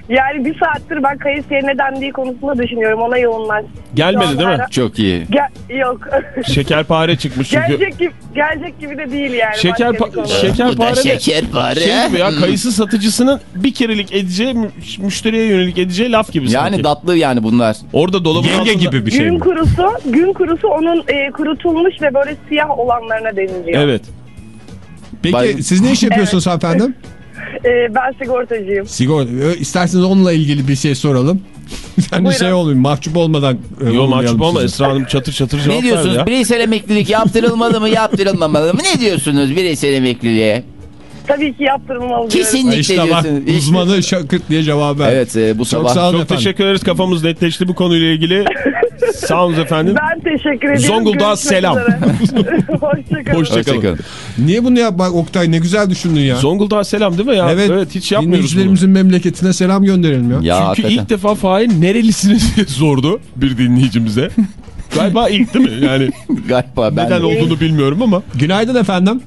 Yani bir saattir ben kayısıya ne dendiği konusunda düşünüyorum. Ona yoğunlaş. Gelmedi değil mi? Çok iyi. Gel- yok. Şekerpare çıkmış çünkü. gelecek, gibi, gelecek gibi de değil yani. Şeker konu. şekerpare de şekerpare. şey gibi ya kayısı satıcısının bir kerelik edeceği mü- müşteriye yönelik edeceği laf gibi Yani sanki. tatlı yani bunlar. Orada dolabın Yenge altında... gibi bir şey Gün mi? kurusu, gün kurusu onun e, kurutulmuş ve böyle siyah olanlarına deniliyor. Evet. Peki Bay- siz ne iş yapıyorsunuz efendim? E, ben sigortacıyım. Sigorta. İsterseniz onunla ilgili bir şey soralım. Sen de şey olmayayım mahcup olmadan. e, Yo olmayalım mahcup olma. Esra Hanım çatır çatır cevap Ne diyorsunuz? ya. Bireysel emeklilik yaptırılmalı mı yaptırılmamalı mı? Ne diyorsunuz bireysel emekliliğe? Tabii ki yaptırılmalı. Kesinlikle İşte bak diyorsunuz. İşte- uzmanı şakırt diye cevap ver. Evet e, bu Çok sabah. sağ olun Çok efendim. teşekkür ederiz kafamız netleşti bu konuyla ilgili. Sağ olun efendim. Ben teşekkür ederim. Zonguldak'a selam. üzere. Hoşçakalın. Hoşça- Hoşçakalın. Niye bunu yapmak Oktay ne güzel düşündün ya. Zonguldak'a selam değil mi ya? evet, hiç yapmıyoruz bunu. dinleyicilerimizin memleketine selam gönderelim ya. Ya Çünkü hakikaten. ilk defa Fahir nerelisiniz diye sordu bir dinleyicimize. Galiba ilk değil mi? Yani Galiba ben neden de- olduğunu bilmiyorum ama. Günaydın efendim.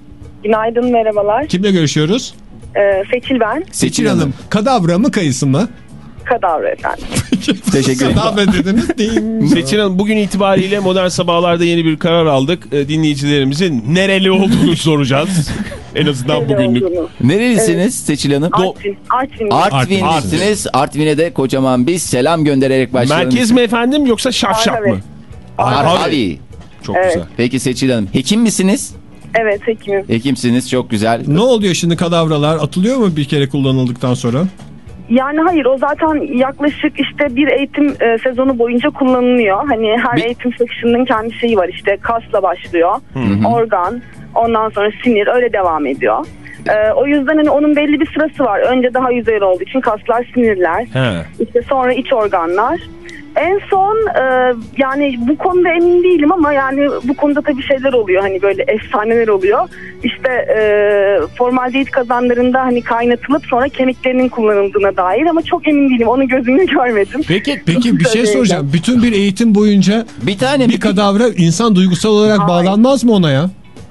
Günaydın merhabalar. Kimle görüşüyoruz? Ee, Seçil ben. Seçil Hanım. Kadavra mı kayısı mı? Kadavra efendim. Teşekkür ederim. Kadavra dediniz değil. Seçin Hanım bugün itibariyle modern sabahlarda yeni bir karar aldık. Ee, dinleyicilerimizin nereli olduğunu soracağız. En azından bugünlük. olduğunu. Nerelisiniz Seçil Hanım? Artvin. Artvin. Artvinlisiniz. Artvin'e de kocaman bir selam göndererek başlayalım. Merkez mi efendim yoksa şafşak Arhavi. mı? Arhavi. Çok Evet. güzel. Peki Seçil Hanım. Hekim misiniz? Evet hekimim. Hekimsiniz. Çok güzel. Ne oluyor şimdi kadavralar? Atılıyor mu bir kere kullanıldıktan sonra? Yani hayır o zaten yaklaşık işte bir eğitim e, sezonu boyunca kullanılıyor. Hani her Bir- eğitim seksiyonunun kendi şeyi var işte kasla başlıyor. Organ ondan sonra sinir öyle devam ediyor. E, o yüzden hani onun belli bir sırası var. Önce daha yüzeyel olduğu için kaslar sinirler. He. İşte sonra iç organlar. En son e, yani bu konuda emin değilim ama yani bu konuda tabii şeyler oluyor hani böyle efsaneler oluyor. İşte e, formaldehit kazanlarında hani kaynatılıp sonra kemiklerinin kullanıldığına dair ama çok emin değilim onu gözümle görmedim. Peki peki bir şey soracağım. Bütün bir eğitim boyunca Bir tane bir kadavra insan duygusal olarak Hayır. bağlanmaz mı ona ya?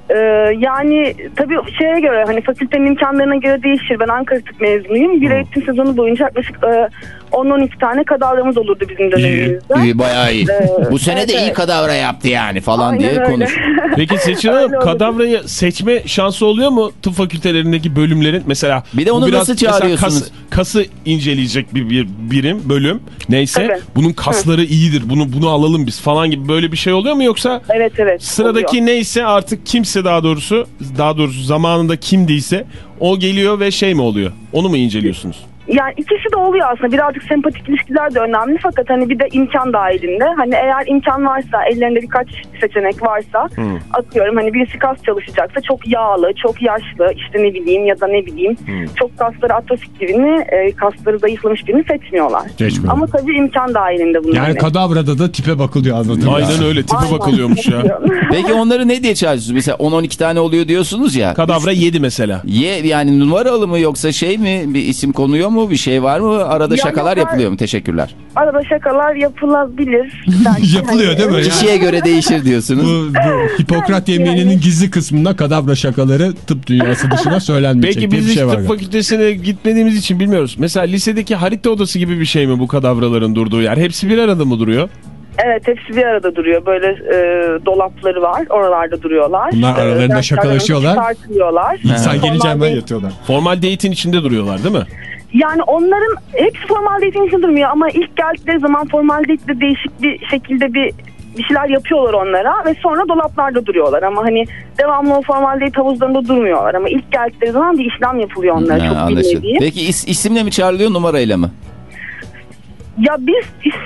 E, yani tabii şeye göre hani fakültenin imkanlarına göre değişir. Ben Ankara Tıp mezunuyum. Bir eğitim sezonu boyunca yaklaşık e, 10-12 tane kadavramız olurdu bizim dönemimizde. İyi, bayağı iyi. Ee, Bu sene de evet, iyi evet. kadavra yaptı yani falan Aynen diye öyle. konuş. Peki Seçin Hanım kadavrayı seçme şansı oluyor mu tıp fakültelerindeki bölümlerin? Mesela Bir de onu biraz nasıl çağırıyorsunuz? Kas, kası inceleyecek bir, bir birim, bölüm neyse Tabii. bunun kasları iyidir bunu bunu alalım biz falan gibi böyle bir şey oluyor mu yoksa Evet evet. sıradaki oluyor. neyse artık kimse daha doğrusu daha doğrusu zamanında kimdiyse o geliyor ve şey mi oluyor? Onu mu inceliyorsunuz? Yani ikisi de oluyor aslında. Birazcık sempatik ilişkiler de önemli fakat hani bir de imkan dahilinde. Hani eğer imkan varsa, ellerinde birkaç seçenek varsa atıyorum hani birisi kas çalışacaksa çok yağlı, çok yaşlı işte ne bileyim ya da ne bileyim çok kasları atrofik birini, e, kasları zayıflamış birini seçmiyorlar. Seçmiyor. Ama tabii imkan dahilinde bunlar. Yani kadavrada da tipe bakılıyor anladın Aynen öyle tipe Aynen. bakılıyormuş ya. Peki onları ne diye çağırıyorsunuz? Mesela 10-12 tane oluyor diyorsunuz ya. Kadavra 7 mesela. Ye yani numaralı mı yoksa şey mi bir isim konuyor mu bir şey var mı arada Ya şakalar yok, yapılıyor mu teşekkürler. Arada şakalar yapılabilir. Belki Yapılıyor değil mi? hani- Ya. Kişiye göre değişir diyorsunuz. Bu, bu Hipokrat yemininin gizli kısmında kadavra şakaları tıp dünyası dışına söylenmeyecek Peki biz bir hiç şey var. tıp galiba. fakültesine gitmediğimiz için bilmiyoruz. Mesela lisedeki harita odası gibi bir şey mi bu kadavraların durduğu yer? Hepsi bir arada mı duruyor? Evet hepsi bir arada duruyor. Böyle e, dolapları var. Oralarda duruyorlar. Bunlar E, aralarında derslerden şakalaşıyorlar. İnsan Formaldehyit- yatıyorlar. Formaldehitin içinde duruyorlar değil mi? Yani onların hepsi formaldehitin içinde durmuyor ama ilk geldikleri zaman formaldehitle değişik bir şekilde bir bir şeyler yapıyorlar onlara ve sonra dolaplarda duruyorlar ama hani devamlı o formaldehit havuzlarında durmuyorlar ama ilk geldikleri zaman bir işlem yapılıyor onlara Ha, çok anlaşıldı. bilmediği. Peki is- isimle mi çağrılıyor numarayla mı? Ya biz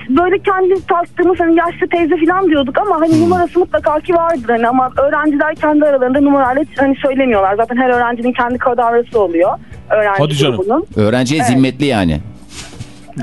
böyle kendi taktığımız hani yaşlı teyze falan diyorduk ama hani numarası mutlaka ki vardır hani ama öğrenciler kendi aralarında numarayla hani söylemiyorlar. Zaten her öğrencinin kendi kadavrası oluyor. Öğrenci Hadi canım. grubunun. Öğrenciye Evet. zimmetli yani.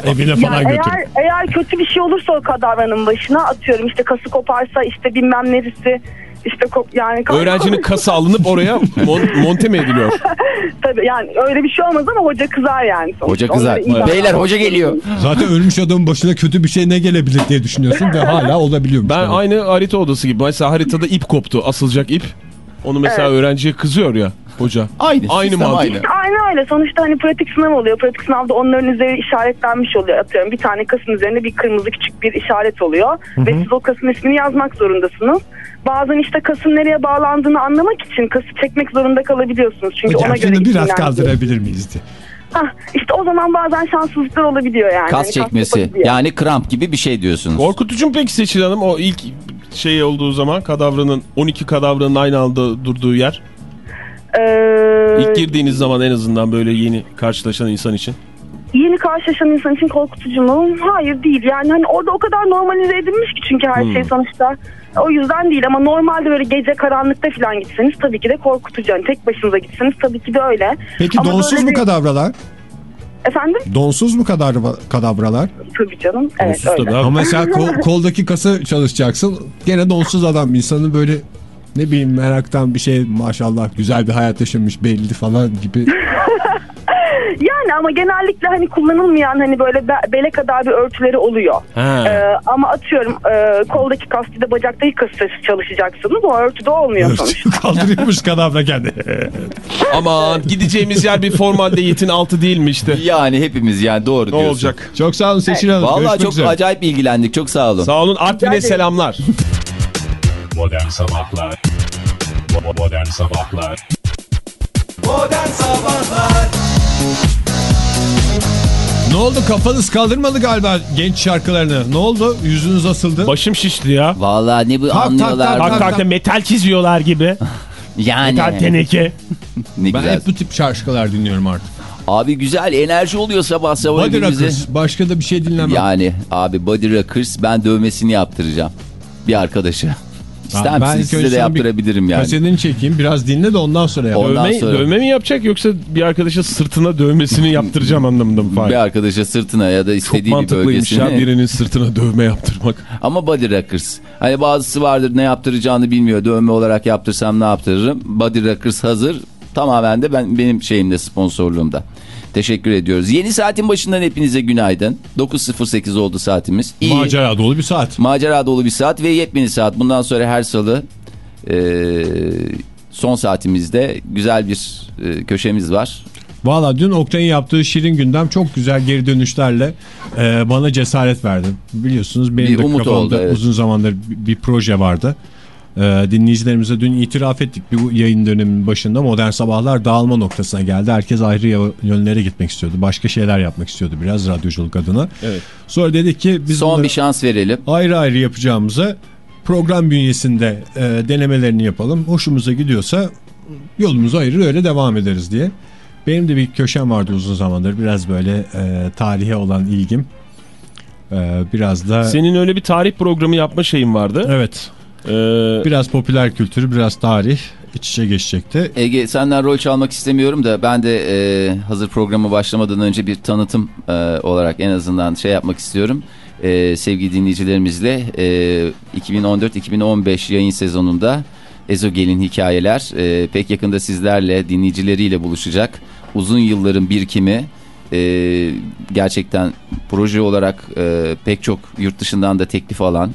Evine falan Yani götür. eğer, eğer kötü bir şey olursa o kadavranın başına atıyorum işte kası koparsa işte bilmem neresi işte yani Öğrencinin kası alınıp oraya mon- monte mi ediliyor? Tabii yani öyle bir şey olmaz ama hoca kızar yani. sonuçta. Hoca kızar. Beyler hoca geliyor. Zaten ölmüş adamın başına kötü bir şey ne gelebilir diye düşünüyorsun ve hala olabiliyor. Ben aynı harita odası gibi. Mesela haritada ip koptu. Asılacak ip. Onu mesela Evet. öğrenciye kızıyor ya hoca. Aynı. Aynı mantık. aynı. Aynen öyle. Sonuçta hani pratik sınav oluyor. Pratik sınavda onların üzeri işaretlenmiş oluyor. Atıyorum bir tane kasın üzerinde bir kırmızı küçük bir işaret oluyor. Ve siz o kasın ismini yazmak zorundasınız. Bazen işte kasın nereye bağlandığını anlamak için kası çekmek zorunda kalabiliyorsunuz. Çünkü Hocam ona göre şunu biraz kaldırabilir miyiz diye. Hah, işte o zaman bazen şanssızlıklar olabiliyor yani. Kas Hani çekmesi yani kramp gibi bir şey diyorsunuz. Korkutucu mu peki Seçil Hanım o ilk şey olduğu zaman kadavranın 12 kadavranın aynı anda durduğu yer. Ee, İlk girdiğiniz zaman en azından böyle yeni karşılaşan insan için. yeni karşılaşan insan için korkutucu mu? Hayır değil. Yani hani orada o kadar normalize edilmiş ki çünkü her Hmm. şey sonuçta. O yüzden değil ama normalde böyle gece karanlıkta falan gitseniz tabii ki de korkutucu. Yani tek başınıza gitseniz tabii ki de öyle. Peki Ama donsuz mu bir- kadavralar? Efendim? Donsuz mu kadavra, kadavralar? Tabii canım. Evet Onsuz öyle. tabii abi. Ama mesela kol- koldaki kası çalışacaksın. Gene donsuz adam insanı böyle ne bileyim meraktan bir şey maşallah güzel bir hayat yaşamış belli falan gibi. Yani ama genellikle hani kullanılmayan hani böyle be- bele kadar bir örtüleri oluyor. Ha. Ee, ama atıyorum e, koldaki kastide bacaktaki kası çalışacaksınız. O örtüde olmuyor sonuçta. Kaldırıyormuş kadavra kendi. Aman gideceğimiz yer bir formaldehitin altı değil mi işte? Yani hepimiz yani doğru Ne diyorsun. olacak? Çok sağ olun Seçil Hanım. Vallahi Görüşmek çok üzere. acayip bilgilendik. Çok sağ olun. Sağ olun Artvin'e selamlar. Modern Sabahlar Bo- Modern Sabahlar Ne oldu kafanız kaldırmadı galiba genç şarkılarını. Ne oldu? Yüzünüz asıldı. Başım şişti ya. Vallahi ne bu tak, anlıyorlar. tak, Bak tak. takta metal çiziyorlar gibi. Yani. Metal teneke. Ne ben güzel. hep bu tip şarkılar dinliyorum artık. Abi güzel enerji oluyor sabah sabah Body hepimize. Rockers. Başka da bir şey dinlemem. Yani abi Body Rockers ben dövmesini yaptıracağım. Bir arkadaşa. İster Ben misiniz? Size de bir yaptırabilirim yani. Kasetini çekeyim biraz dinle de ondan sonra yap. Ondan Dövme, sonra- dövme mi yapacak yoksa bir arkadaşa sırtına dövmesini yaptıracağım anlamında mı? Bir arkadaşa sırtına ya da Çok istediği bir mantıklıymış bölgesine. ya birinin sırtına dövme yaptırmak. Ama body rockers. Hani bazısı vardır ne yaptıracağını bilmiyor. Dövme olarak yaptırsam ne yaptırırım? Body rockers hazır. Tamamen de ben benim şeyimde sponsorluğumda. Teşekkür ediyoruz. Yeni saatin başından hepinize günaydın. 9.08 oldu saatimiz. İyi. Macera dolu bir saat. Macera dolu bir saat ve yepyeni saat. Bundan sonra her salı e, son saatimizde güzel bir e, köşemiz var. Valla dün Oktay'ın yaptığı şirin gündem çok güzel geri dönüşlerle e, bana cesaret verdi. Biliyorsunuz benim Bir de kafamda oldu, evet. uzun zamandır bir, bir proje vardı. E, dinleyicilerimize dün itiraf ettik bu yayın döneminin başında modern sabahlar dağılma noktasına geldi. Herkes ayrı yönlere gitmek istiyordu. Başka şeyler yapmak istiyordu biraz radyoculuk adına. Evet. Sonra dedik ki biz Son bir şans verelim. ayrı ayrı yapacağımıza program bünyesinde e, denemelerini yapalım. Hoşumuza gidiyorsa yolumuzu ayırır öyle devam ederiz diye. Benim de bir köşem vardı uzun zamandır. Biraz böyle e, tarihe olan ilgim. E, biraz da Senin öyle bir tarih programı yapma şeyin vardı. evet Ee, biraz popüler kültür biraz tarih iç içe geçecekti. Ege senden rol çalmak istemiyorum da ben de e, hazır programı başlamadan önce bir tanıtım e, olarak en azından şey yapmak istiyorum. E, sevgili dinleyicilerimizle e, 2014-2015 yayın sezonunda Ezogel'in hikayeler e, pek yakında sizlerle dinleyicileriyle buluşacak. Uzun yılların birikimi e, gerçekten proje olarak e, pek çok yurt dışından da teklif alan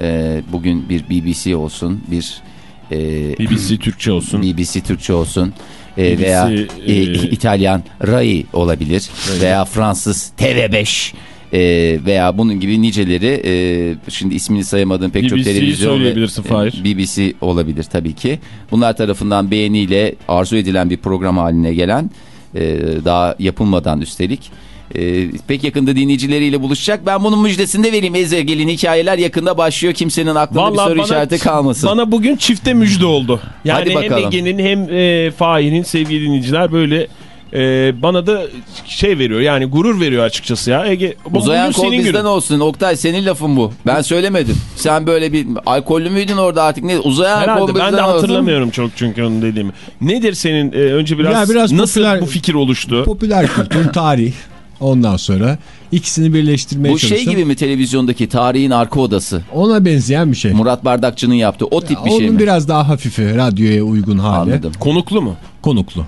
e, bugün bir BBC olsun bir e, BBC Türkçe olsun. BBC Türkçe olsun e, BBC, veya e, e, İtalyan RAI olabilir veya Fransız TV5 e, veya bunun gibi niceleri e, şimdi ismini sayamadığım pek çok BBC'yi televizyon ve- söyleyebilirsin, Fahir. e, BBC olabilir tabii ki. Bunlar tarafından beğeniyle arzu edilen bir program haline gelen e, daha yapılmadan üstelik e, pek yakında dinleyicileriyle buluşacak. Ben bunun müjdesini de vereyim. Eze gelin hikayeler yakında başlıyor. Kimsenin aklında bir soru işareti kalmasın. Bana bugün çifte müjde oldu. Yani hem. Ege'nin hem e, Fahir'in sevgili dinleyiciler böyle e, bana da şey veriyor yani gurur veriyor açıkçası ya. Ege bu- Uzayan kol senin bizden günün. olsun. Oktay senin lafın bu. Ben söylemedim. Sen böyle bir alkollü müydün orada artık ne? Uzayan kol Herhalde bizden ben de olsun. hatırlamıyorum çok çünkü onu dediğimi. Nedir senin e, önce biraz, Ya biraz nasıl popüler- bu fikir oluştu? Popüler kültür tarih ondan sonra ikisini birleştirmeye Bu şey çalıştım. gibi mi televizyondaki tarihin arka odası? Ona benzeyen bir şey. Murat Bardakçı'nın yaptığı o tip bir Onun şey mi? biraz daha hafifi radyoya uygun hali. Anladım. Konuklu mu? konuklu.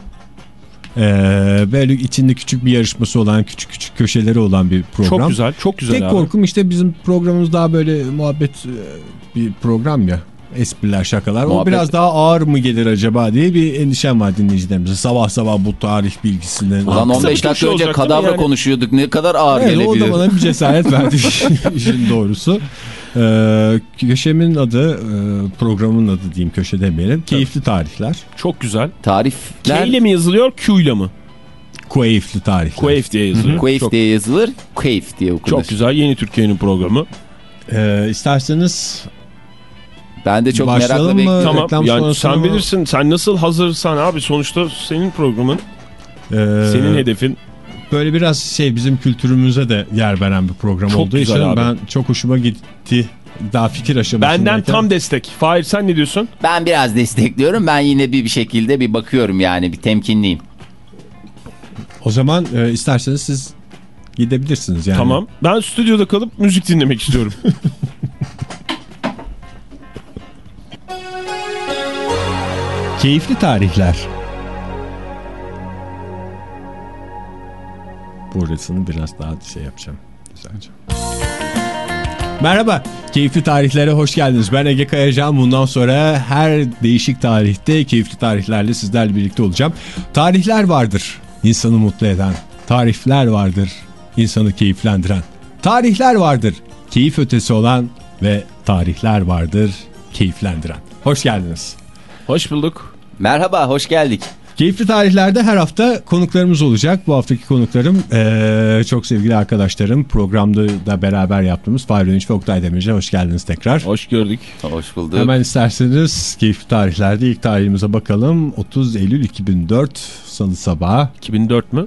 Ee, böyle içinde küçük bir yarışması olan küçük küçük köşeleri olan bir program. Çok güzel çok güzel Tek abi. korkum işte bizim programımız daha böyle muhabbet e, bir program ya. Espriler şakalar. O Muhabbet- biraz daha ağır mı gelir acaba diye bir endişem var dinleyicilerimize. Sabah sabah bu tarih bilgisinden. Ulan Kısa bir 15 köşe dakika önce değil mi kadavra yani? konuşuyorduk. Ne kadar ağır Evet, o gelebilir. da bana bir cesaret verdi işin doğrusu. Ee, köşemin adı, e, programın adı diyeyim köşe demeyelim. Keyifli tarihler. Çok güzel. Tarifler K ile mi yazılıyor Q ile mi? Keyifli tarihler. Kuef diye yazılıyor. Quaif çok, diye yazılır. Quaif diye okunur. çok güzel yeni Türkiye'nin programı. Ee, isterseniz Ben de çok Başlayalım merakla mı? bekliyorum. Tamam reklam yani sen mı? bilirsin sen nasıl hazırsan abi sonuçta senin programın e, senin hedefin böyle biraz şey bizim kültürümüze de yer veren bir program Çok olduğu için abi. ben çok hoşuma gitti. Daha fikir aşamasındayken. benden tam destek. Fahir sen ne diyorsun? Ben biraz destekliyorum. Ben yine bir, bir şekilde bir bakıyorum yani. Bir temkinliyim. O zaman e, isterseniz siz gidebilirsiniz yani. Tamam. Ben stüdyoda kalıp müzik dinlemek istiyorum. Keyifli tarihler. Burasını biraz daha şey yapacağım. Güzelce. Merhaba, keyifli tarihlere hoş geldiniz. Ben Ege Kayacan. Bundan sonra her değişik tarihte keyifli tarihlerle sizlerle birlikte olacağım. Tarihler vardır insanı mutlu eden. Tarifler vardır insanı keyiflendiren. Tarihler vardır keyif ötesi olan ve tarihler vardır keyiflendiren. Hoş geldiniz. Hoş bulduk. Merhaba, hoş geldik. Keyifli tarihlerde her hafta konuklarımız olacak. Bu haftaki konuklarım eee, çok sevgili arkadaşlarım. Programda da beraber yaptığımız Fahri Önç ve Oktay Demirci. Hoş geldiniz tekrar. Hoş gördük. Hoş bulduk. Hemen isterseniz keyifli tarihlerde ilk tarihimize bakalım. 30 Eylül 2004 Salı sabahı. 2004 mü?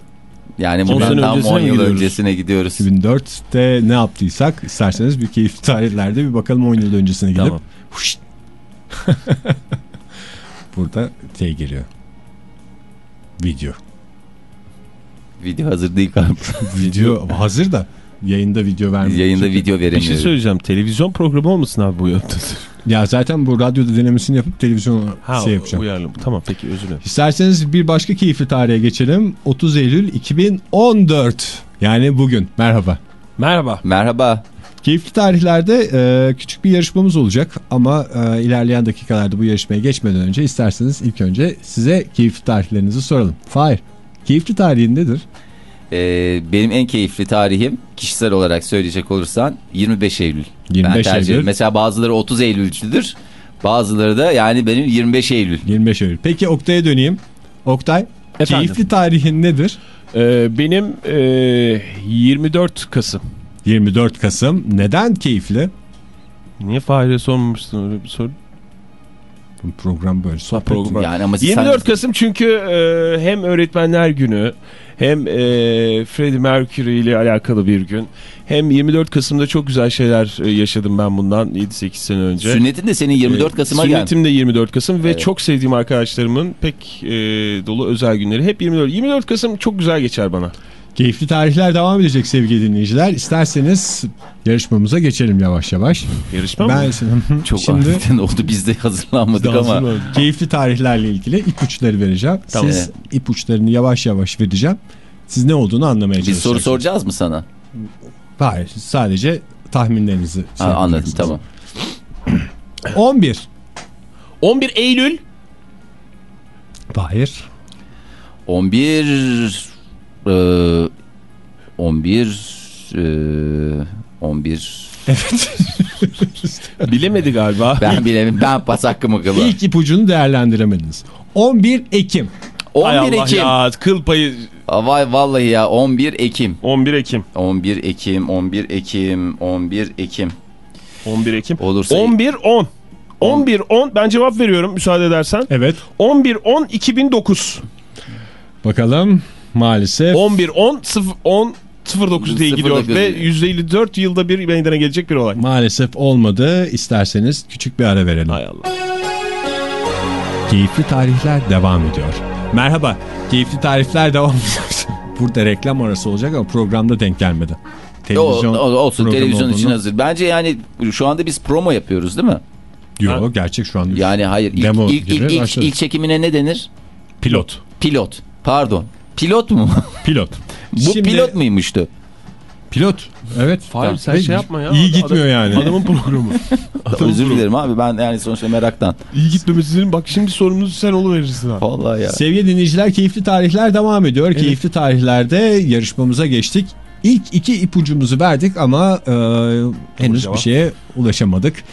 Yani sene tam öncesine 10 mi yıl gidiyoruz? öncesine gidiyoruz. 2004'te ne yaptıysak isterseniz bir keyifli tarihlerde bir bakalım 10 yıl öncesine gidip. Tamam. Burada şey geliyor. Video. Video hazır değil galiba. Video hazır da yayında video vermiyor. Yayında video Bir şey söyleyeceğim. Televizyon programı olmasın abi bu yönde? Ya zaten bu radyoda denemesini yapıp televizyona Ha, şey yapacağım. uyarlı. Tamam peki özür dilerim. İsterseniz bir başka keyifli tarihe geçelim. 30 Eylül 2014. Yani bugün. Merhaba. Merhaba. Merhaba. Keyifli tarihlerde e, küçük bir yarışmamız olacak ama e, ilerleyen dakikalarda bu yarışmaya geçmeden önce isterseniz ilk önce size keyifli tarihlerinizi soralım. Fahir, keyifli tarihin nedir? Ee, benim en keyifli tarihim kişisel olarak söyleyecek olursan 25 Eylül. 25 ben tercih Eylül. Mesela bazıları 30 Eylül'cüdür. Bazıları da yani benim 25 Eylül. 25 Eylül. Peki Oktay'a döneyim. Oktay, Efendim? keyifli tarihin nedir? Ee, benim ee, 24 Kasım. 24 Kasım. Neden keyifli? Niye Fahir'e sormamıştın öyle bir soru? Bu program böyle sohbet. program. Yani ama sen- 24 Kasım çünkü ee, hem Öğretmenler Günü hem ee, Freddie Mercury ile alakalı bir gün. Hem 24 Kasım'da çok güzel şeyler ee, yaşadım ben bundan 7-8 sene önce. Sünnetin de senin 24 Ee, Kasım'a geldi. Sünnetim de 24 Kasım ve Evet. çok sevdiğim arkadaşlarımın pek e, dolu özel günleri hep 24. 24 Kasım çok güzel geçer bana. Keyifli tarihler devam edecek sevgili dinleyiciler. İsterseniz yarışmamıza geçelim yavaş yavaş. Yarışma Ben mı? Çok şimdi aniden oldu biz de hazırlanmadık ama. keyifli tarihlerle ilgili ipuçları vereceğim. Tamam. Siz ipuçlarını yavaş yavaş vereceğim. Siz ne olduğunu anlamaya Biz soru soracağız mı sana? Hayır sadece tahminlerinizi. Ha, şey anladım tamam. 11. 11 Eylül Hayır. 11 e, 11 e, 11 bilemedi galiba. ben bilemem ben pas hakkımı kullan. İlk ipucunu değerlendiremediniz. 11 Ekim. 11 Hay Allah Ekim. ya kıl payı Vay vallahi ya 11 Ekim. 11 Ekim. 11 Ekim, 11 Ekim, 11 Ekim. 11 Ekim. Olursa 11 10. 11 10 ben cevap veriyorum müsaade edersen. Evet. 11 10 2009. Bakalım maalesef 11 10 0 10 09 diye 09 gidiyor ve diyor. %54 yılda bir meydana gelecek bir olay. maalesef olmadı. İsterseniz küçük bir ara verelim. Hay Allah. Keyifli tarihler devam ediyor. Merhaba. Keyifli tarihler devam ediyor. Burada reklam arası olacak ama programda denk gelmedi. o, o- olsun televizyon için olduğunu- hazır. Bence yani şu anda biz promo yapıyoruz değil mi? Yok gerçek şu anda. Yani hayır ilk, Demo ilk, ilk, ilk, ilk çekimine ne denir? Pilot. Pilot. Pardon. Pilot mu? Pilot. Bu Şimdi- pilot muymuştu? Pilot. Evet. Fahir sen Ve şey yapma ya. İyi gitmiyor Adam- yani. Adamın programı. Adamın Özür dilerim abi ben yani sonuçta meraktan. İyi gitmemesinin bak şimdi sorumlusu sen oluverirsin ha. Vallahi ya. Sevgili dinleyiciler keyifli tarihler devam ediyor. Keyifli tarihlerde yarışmamıza geçtik. İlk iki ipucumuzu verdik ama e, henüz cevap. bir şeye ulaşamadık.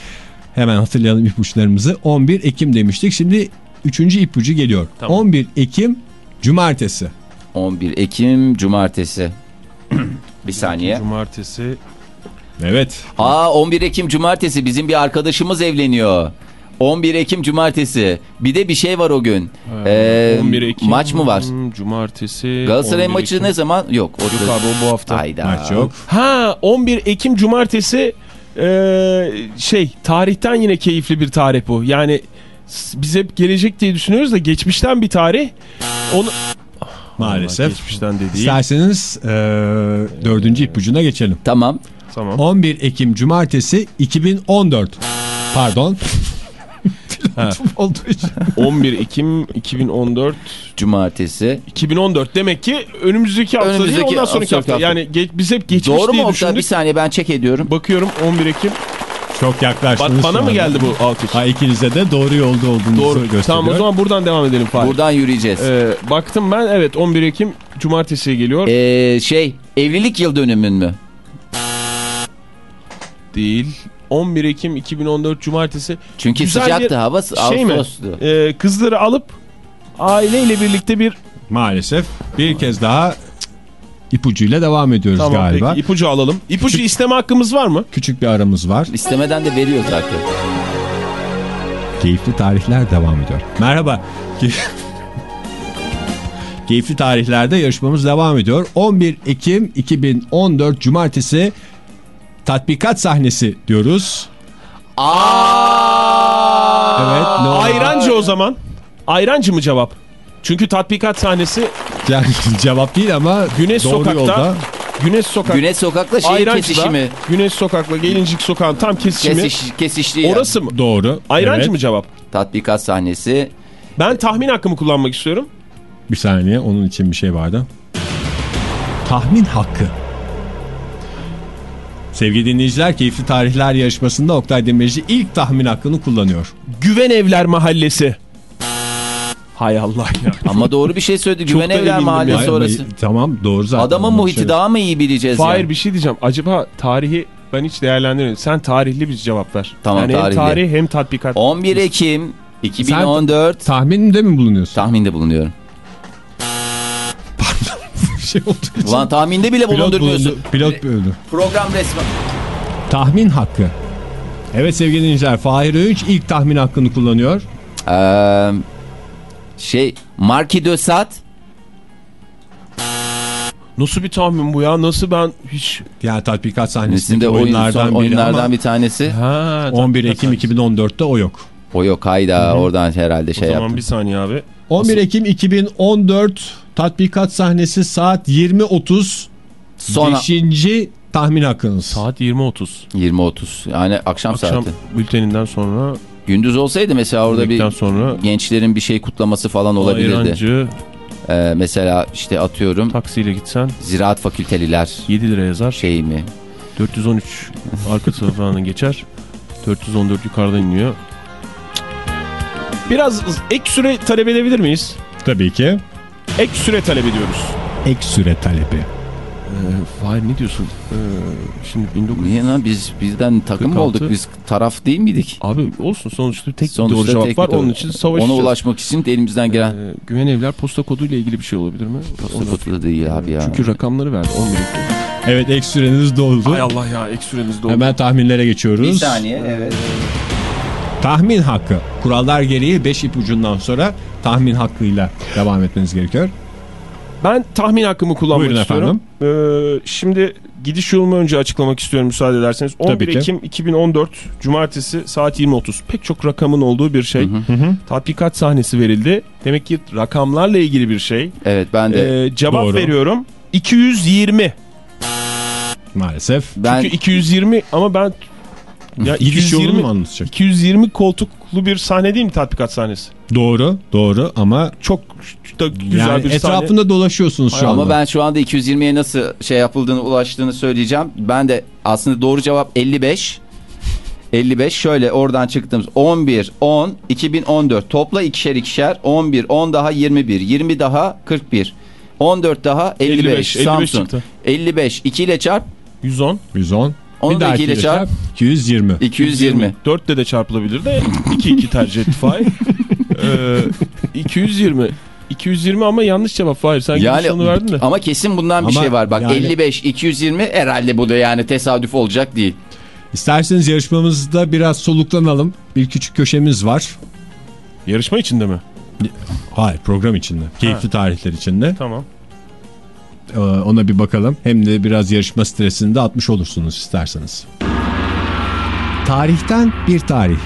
Hemen hatırlayalım ipuçlarımızı. 11 Ekim demiştik. Şimdi üçüncü ipucu geliyor. Tamam. 11 Ekim Cumartesi. 11 Ekim Cumartesi. bir saniye. Cumartesi. Evet. Aa 11 Ekim Cumartesi bizim bir arkadaşımız evleniyor. 11 Ekim Cumartesi. Bir de bir şey var o gün. Ee, 11 Ekim. Maç mı var? Cumartesi. Galatasaray 11 maçı Ekim. ne zaman? Yok. O Yok abi o bu hafta. Hayda. Maç yok. Ha 11 Ekim Cumartesi ee, şey tarihten yine keyifli bir tarih bu. Yani biz hep gelecek diye düşünüyoruz da geçmişten bir tarih. Onu Maalesef. geçmişten de değil. İsterseniz e, dördüncü ipucuna geçelim. Tamam. Tamam. 11 Ekim Cumartesi 2014. Pardon. olduğu için. 11 Ekim 2014 Cumartesi. 2014 demek ki önümüzdeki hafta değil Önümüzdeki ondan sonraki hafta. hafta. Yani ge- biz hep geçmiş Doğru diye mu Oktay? Bir saniye ben çek ediyorum. Bakıyorum 11 Ekim. Çok yaklaştınız. Ba- bana mı geldi bu alkış? Ha ikinize de doğru yolda olduğunuzu Doğru. gösteriyor. Tamam o zaman buradan devam edelim Fahir. Buradan yürüyeceğiz. Ee, baktım ben evet 11 Ekim cumartesiye geliyor. Ee, şey evlilik yıl dönümün mü? Değil. 11 Ekim 2014 cumartesi. Çünkü Güzel sıcaktı bir hava Şey mi? Ağustos'tu. Ee, kızları alıp aileyle birlikte bir Maalesef bir kez daha ipucuyla devam ediyoruz tamam galiba. peki ipucu alalım. İpucu isteme hakkımız var mı? Küçük bir aramız var. İstemeden de veriyor zaten. Keyifli tarihler devam ediyor. Merhaba. Key- Keyifli tarihlerde yarışmamız devam ediyor. 11 Ekim 2014 Cumartesi tatbikat sahnesi diyoruz. Evet. Ne oldu? Ayrancı o zaman. Ayrancı mı cevap? Çünkü tatbikat sahnesi Yani cevap değil ama Güneş doğru Sokak'ta yolda. Güneş Sokak Güneş sokakla şey Ayrancı'da kesişimi. Güneş Sokak'la Gelincik Sokak'ın tam kesişimi. Kesiş, kesiştiği yer. Orası mı? Doğru. Ayrancı Evet. mı cevap? Tatbikat sahnesi. Ben tahmin hakkımı kullanmak istiyorum. Bir saniye onun için bir şey vardı. Tahmin hakkı. Sevgili dinleyiciler keyifli tarihler yarışmasında Oktay Demirci ilk tahmin hakkını kullanıyor. Güven Evler Mahallesi. Hay Allah ya. Ama doğru bir şey söyledi. Güven Evler Mahallesi yani. orası. Tamam doğru zaten. Adamın Ama muhiti şey- daha mı iyi bileceğiz Hayır yani? bir şey diyeceğim. Acaba tarihi ben hiç değerlendirmedim. Sen tarihli bir cevap ver. Tamam, yani tarihli. hem tarih hem tatbikat. 11 Ekim 2014 Tahminde mi bulunuyorsun? tahminde bulunuyorum. Bir şey olduğu için. Ulan tahminde bile Pilot bulundurmuyorsun. bulundu. Pilot böldü. Program resmen. Tahmin hakkı. Evet sevgili dinleyiciler Fahir Öğünç ilk tahmin hakkını kullanıyor. Ee, şey Marki de Sat Nasıl bir tahmin bu ya? Nasıl ben hiç... Yani tatbikat sahnesindeki Nesinde oyun, oyunlardan oyunlardan ama bir tanesi. Ha, 11 tatbikat Ekim sahnesi. 2014'te o yok. O yok hayda oradan herhalde şey O zaman yaptım. bir saniye abi. 11 Ekim 2014 tatbikat sahnesi saat 20.30 Sonra 5. tahmin hakkınız. Saat 20.30. 20-30 yani akşam, Akşam saati. bülteninden sonra, Gündüz olsaydı mesela orada bir sonra gençlerin bir şey kutlaması falan olabilirdi. ayrancı Ee, mesela işte atıyorum taksiyle gitsen ziraat fakülteliler 7 lira yazar. şey mi? 413 arka tarafından geçer. 414 yukarıdan iniyor. Biraz ek süre talep edebilir miyiz? Tabii ki. Ek süre talep ediyoruz. Ek süre talebi. Ee, Fahir ne diyorsun? Ee, şimdi 19... Niye lan biz bizden takım mı 46. olduk? Biz taraf değil miydik? Abi olsun sonuçta tek Sonuçta doğru cevap tek var. doğru. Onun için savaşacağız. Ona ulaşmak için de elimizden gelen Ee, güven evler posta koduyla ilgili bir şey olabilir mi? Onu- sıkıntılı değil abi ya. Çünkü rakamları verdi 11 Ekim. Evet ek süreniz doldu. Hay Allah ya ek süremiz doldu. Hemen tahminlere geçiyoruz. bir saniye evet. Tahmin hakkı. Kurallar gereği 5 ipucundan sonra tahmin hakkıyla devam etmeniz gerekiyor. Ben tahmin hakkımı kullanmak Buyurun istiyorum. Ee, şimdi gidiş yolumu önce açıklamak istiyorum müsaade ederseniz. 11 Tabii ki. Ekim 2014 Cumartesi saat 20.30. Pek çok rakamın olduğu bir şey. Tatbikat sahnesi verildi. Demek ki rakamlarla ilgili bir şey. Evet ben de Ee, cevap Doğru. veriyorum. 220. Maalesef. ben Çünkü 220 ama ben ya Gidiş yolunu mu 220 anlatacak? 220 koltuklu bir sahne değil mi tatbikat sahnesi? Doğru, doğru ama Çok da güzel yani bir sahne. etrafında dolaşıyorsunuz şu ama anda. ben şu anda 220'ye nasıl şey yapıldığını ulaştığını söyleyeceğim. Ben de aslında doğru cevap 55. 55 şöyle oradan çıktığımız 11 10 2014 topla ikişer ikişer 11 10 daha 21 20 daha 41 14 daha 55, 55, 55 Samsun çıktı. 55 2 ile çarp 110. 110. Onu bir da daha iki ile ikiyle çarp. 220. 220 4 de de çarpılabilir de 2 2 tercih etti Fahir. Ee, 220. 220 ama yanlış cevap Fahir. Sen yani sonu verdin de. ama kesin bundan bir Ama şey var bak yani- 55 220 herhalde bu da yani tesadüf olacak değil. İsterseniz yarışmamızda biraz soluklanalım. Bir küçük köşemiz var. Yarışma içinde mi? Hayır program içinde. Keyifli tarihler içinde. Tamam. Ee, ona bir bakalım. Hem de biraz yarışma stresini de atmış olursunuz isterseniz. Tarihten bir tarih.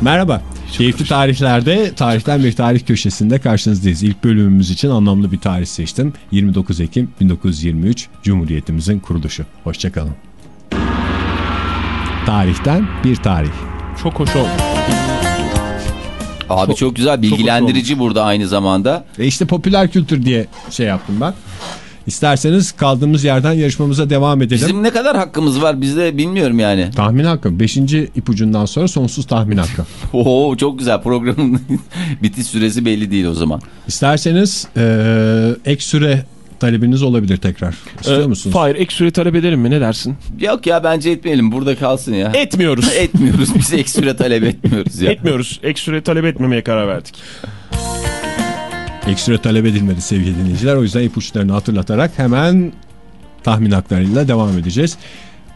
Merhaba. Keyifli tarihlerde tarihten bir tarih köşesinde karşınızdayız. İlk bölümümüz için anlamlı bir tarih seçtim. 29 Ekim 1923 Cumhuriyetimizin kuruluşu. Hoşçakalın. Tarihten bir tarih. Çok hoş oldu. Abi çok, güzel bilgilendirici burada aynı zamanda. E işte popüler kültür diye şey yaptım ben. İsterseniz kaldığımız yerden yarışmamıza devam edelim. Bizim ne kadar hakkımız var bizde bilmiyorum yani. Tahmin hakkı. Beşinci ipucundan sonra sonsuz tahmin hakkı. Oo çok güzel programın bitiş süresi belli değil o zaman. İsterseniz e, ek süre talebiniz olabilir tekrar. İstiyor Ee, musunuz? Fahir ek süre talep edelim mi ne dersin? Yok ya bence etmeyelim burada kalsın ya. Etmiyoruz. Etmiyoruz biz ek süre talep etmiyoruz ya. Etmiyoruz. Ek süre talep etmemeye karar verdik. Ek süre talep edilmedi sevgili dinleyiciler. O yüzden ipuçlarını hatırlatarak hemen tahmin haklarıyla devam edeceğiz.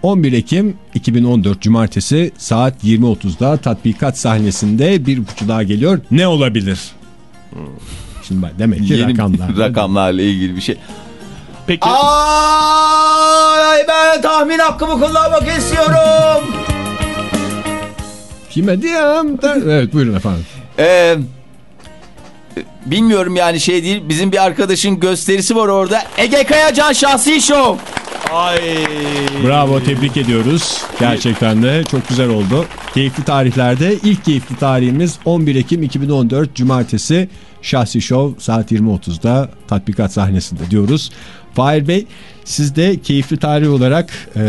11 Ekim 2014 Cumartesi saat 20.30'da tatbikat sahnesinde bir ipucu daha geliyor. Ne olabilir? Şimdi bak demek ki Yeni rakamlar. rakamlarla ilgili bir şey. Peki Ay ben tahmin hakkımı kullanmak istiyorum. Kime diyeyim? Evet buyurun efendim. Ee, bilmiyorum yani şey değil. Bizim bir arkadaşın gösterisi var orada. Ege Kayacan Şahsi Show. Ay. Bravo tebrik ediyoruz. Gerçekten de çok güzel oldu. Keyifli tarihlerde ilk keyifli tarihimiz 11 Ekim 2014 Cumartesi Şahsi Show saat 20.30'da tatbikat sahnesinde diyoruz. Fahir Bey siz de keyifli tarih olarak eee,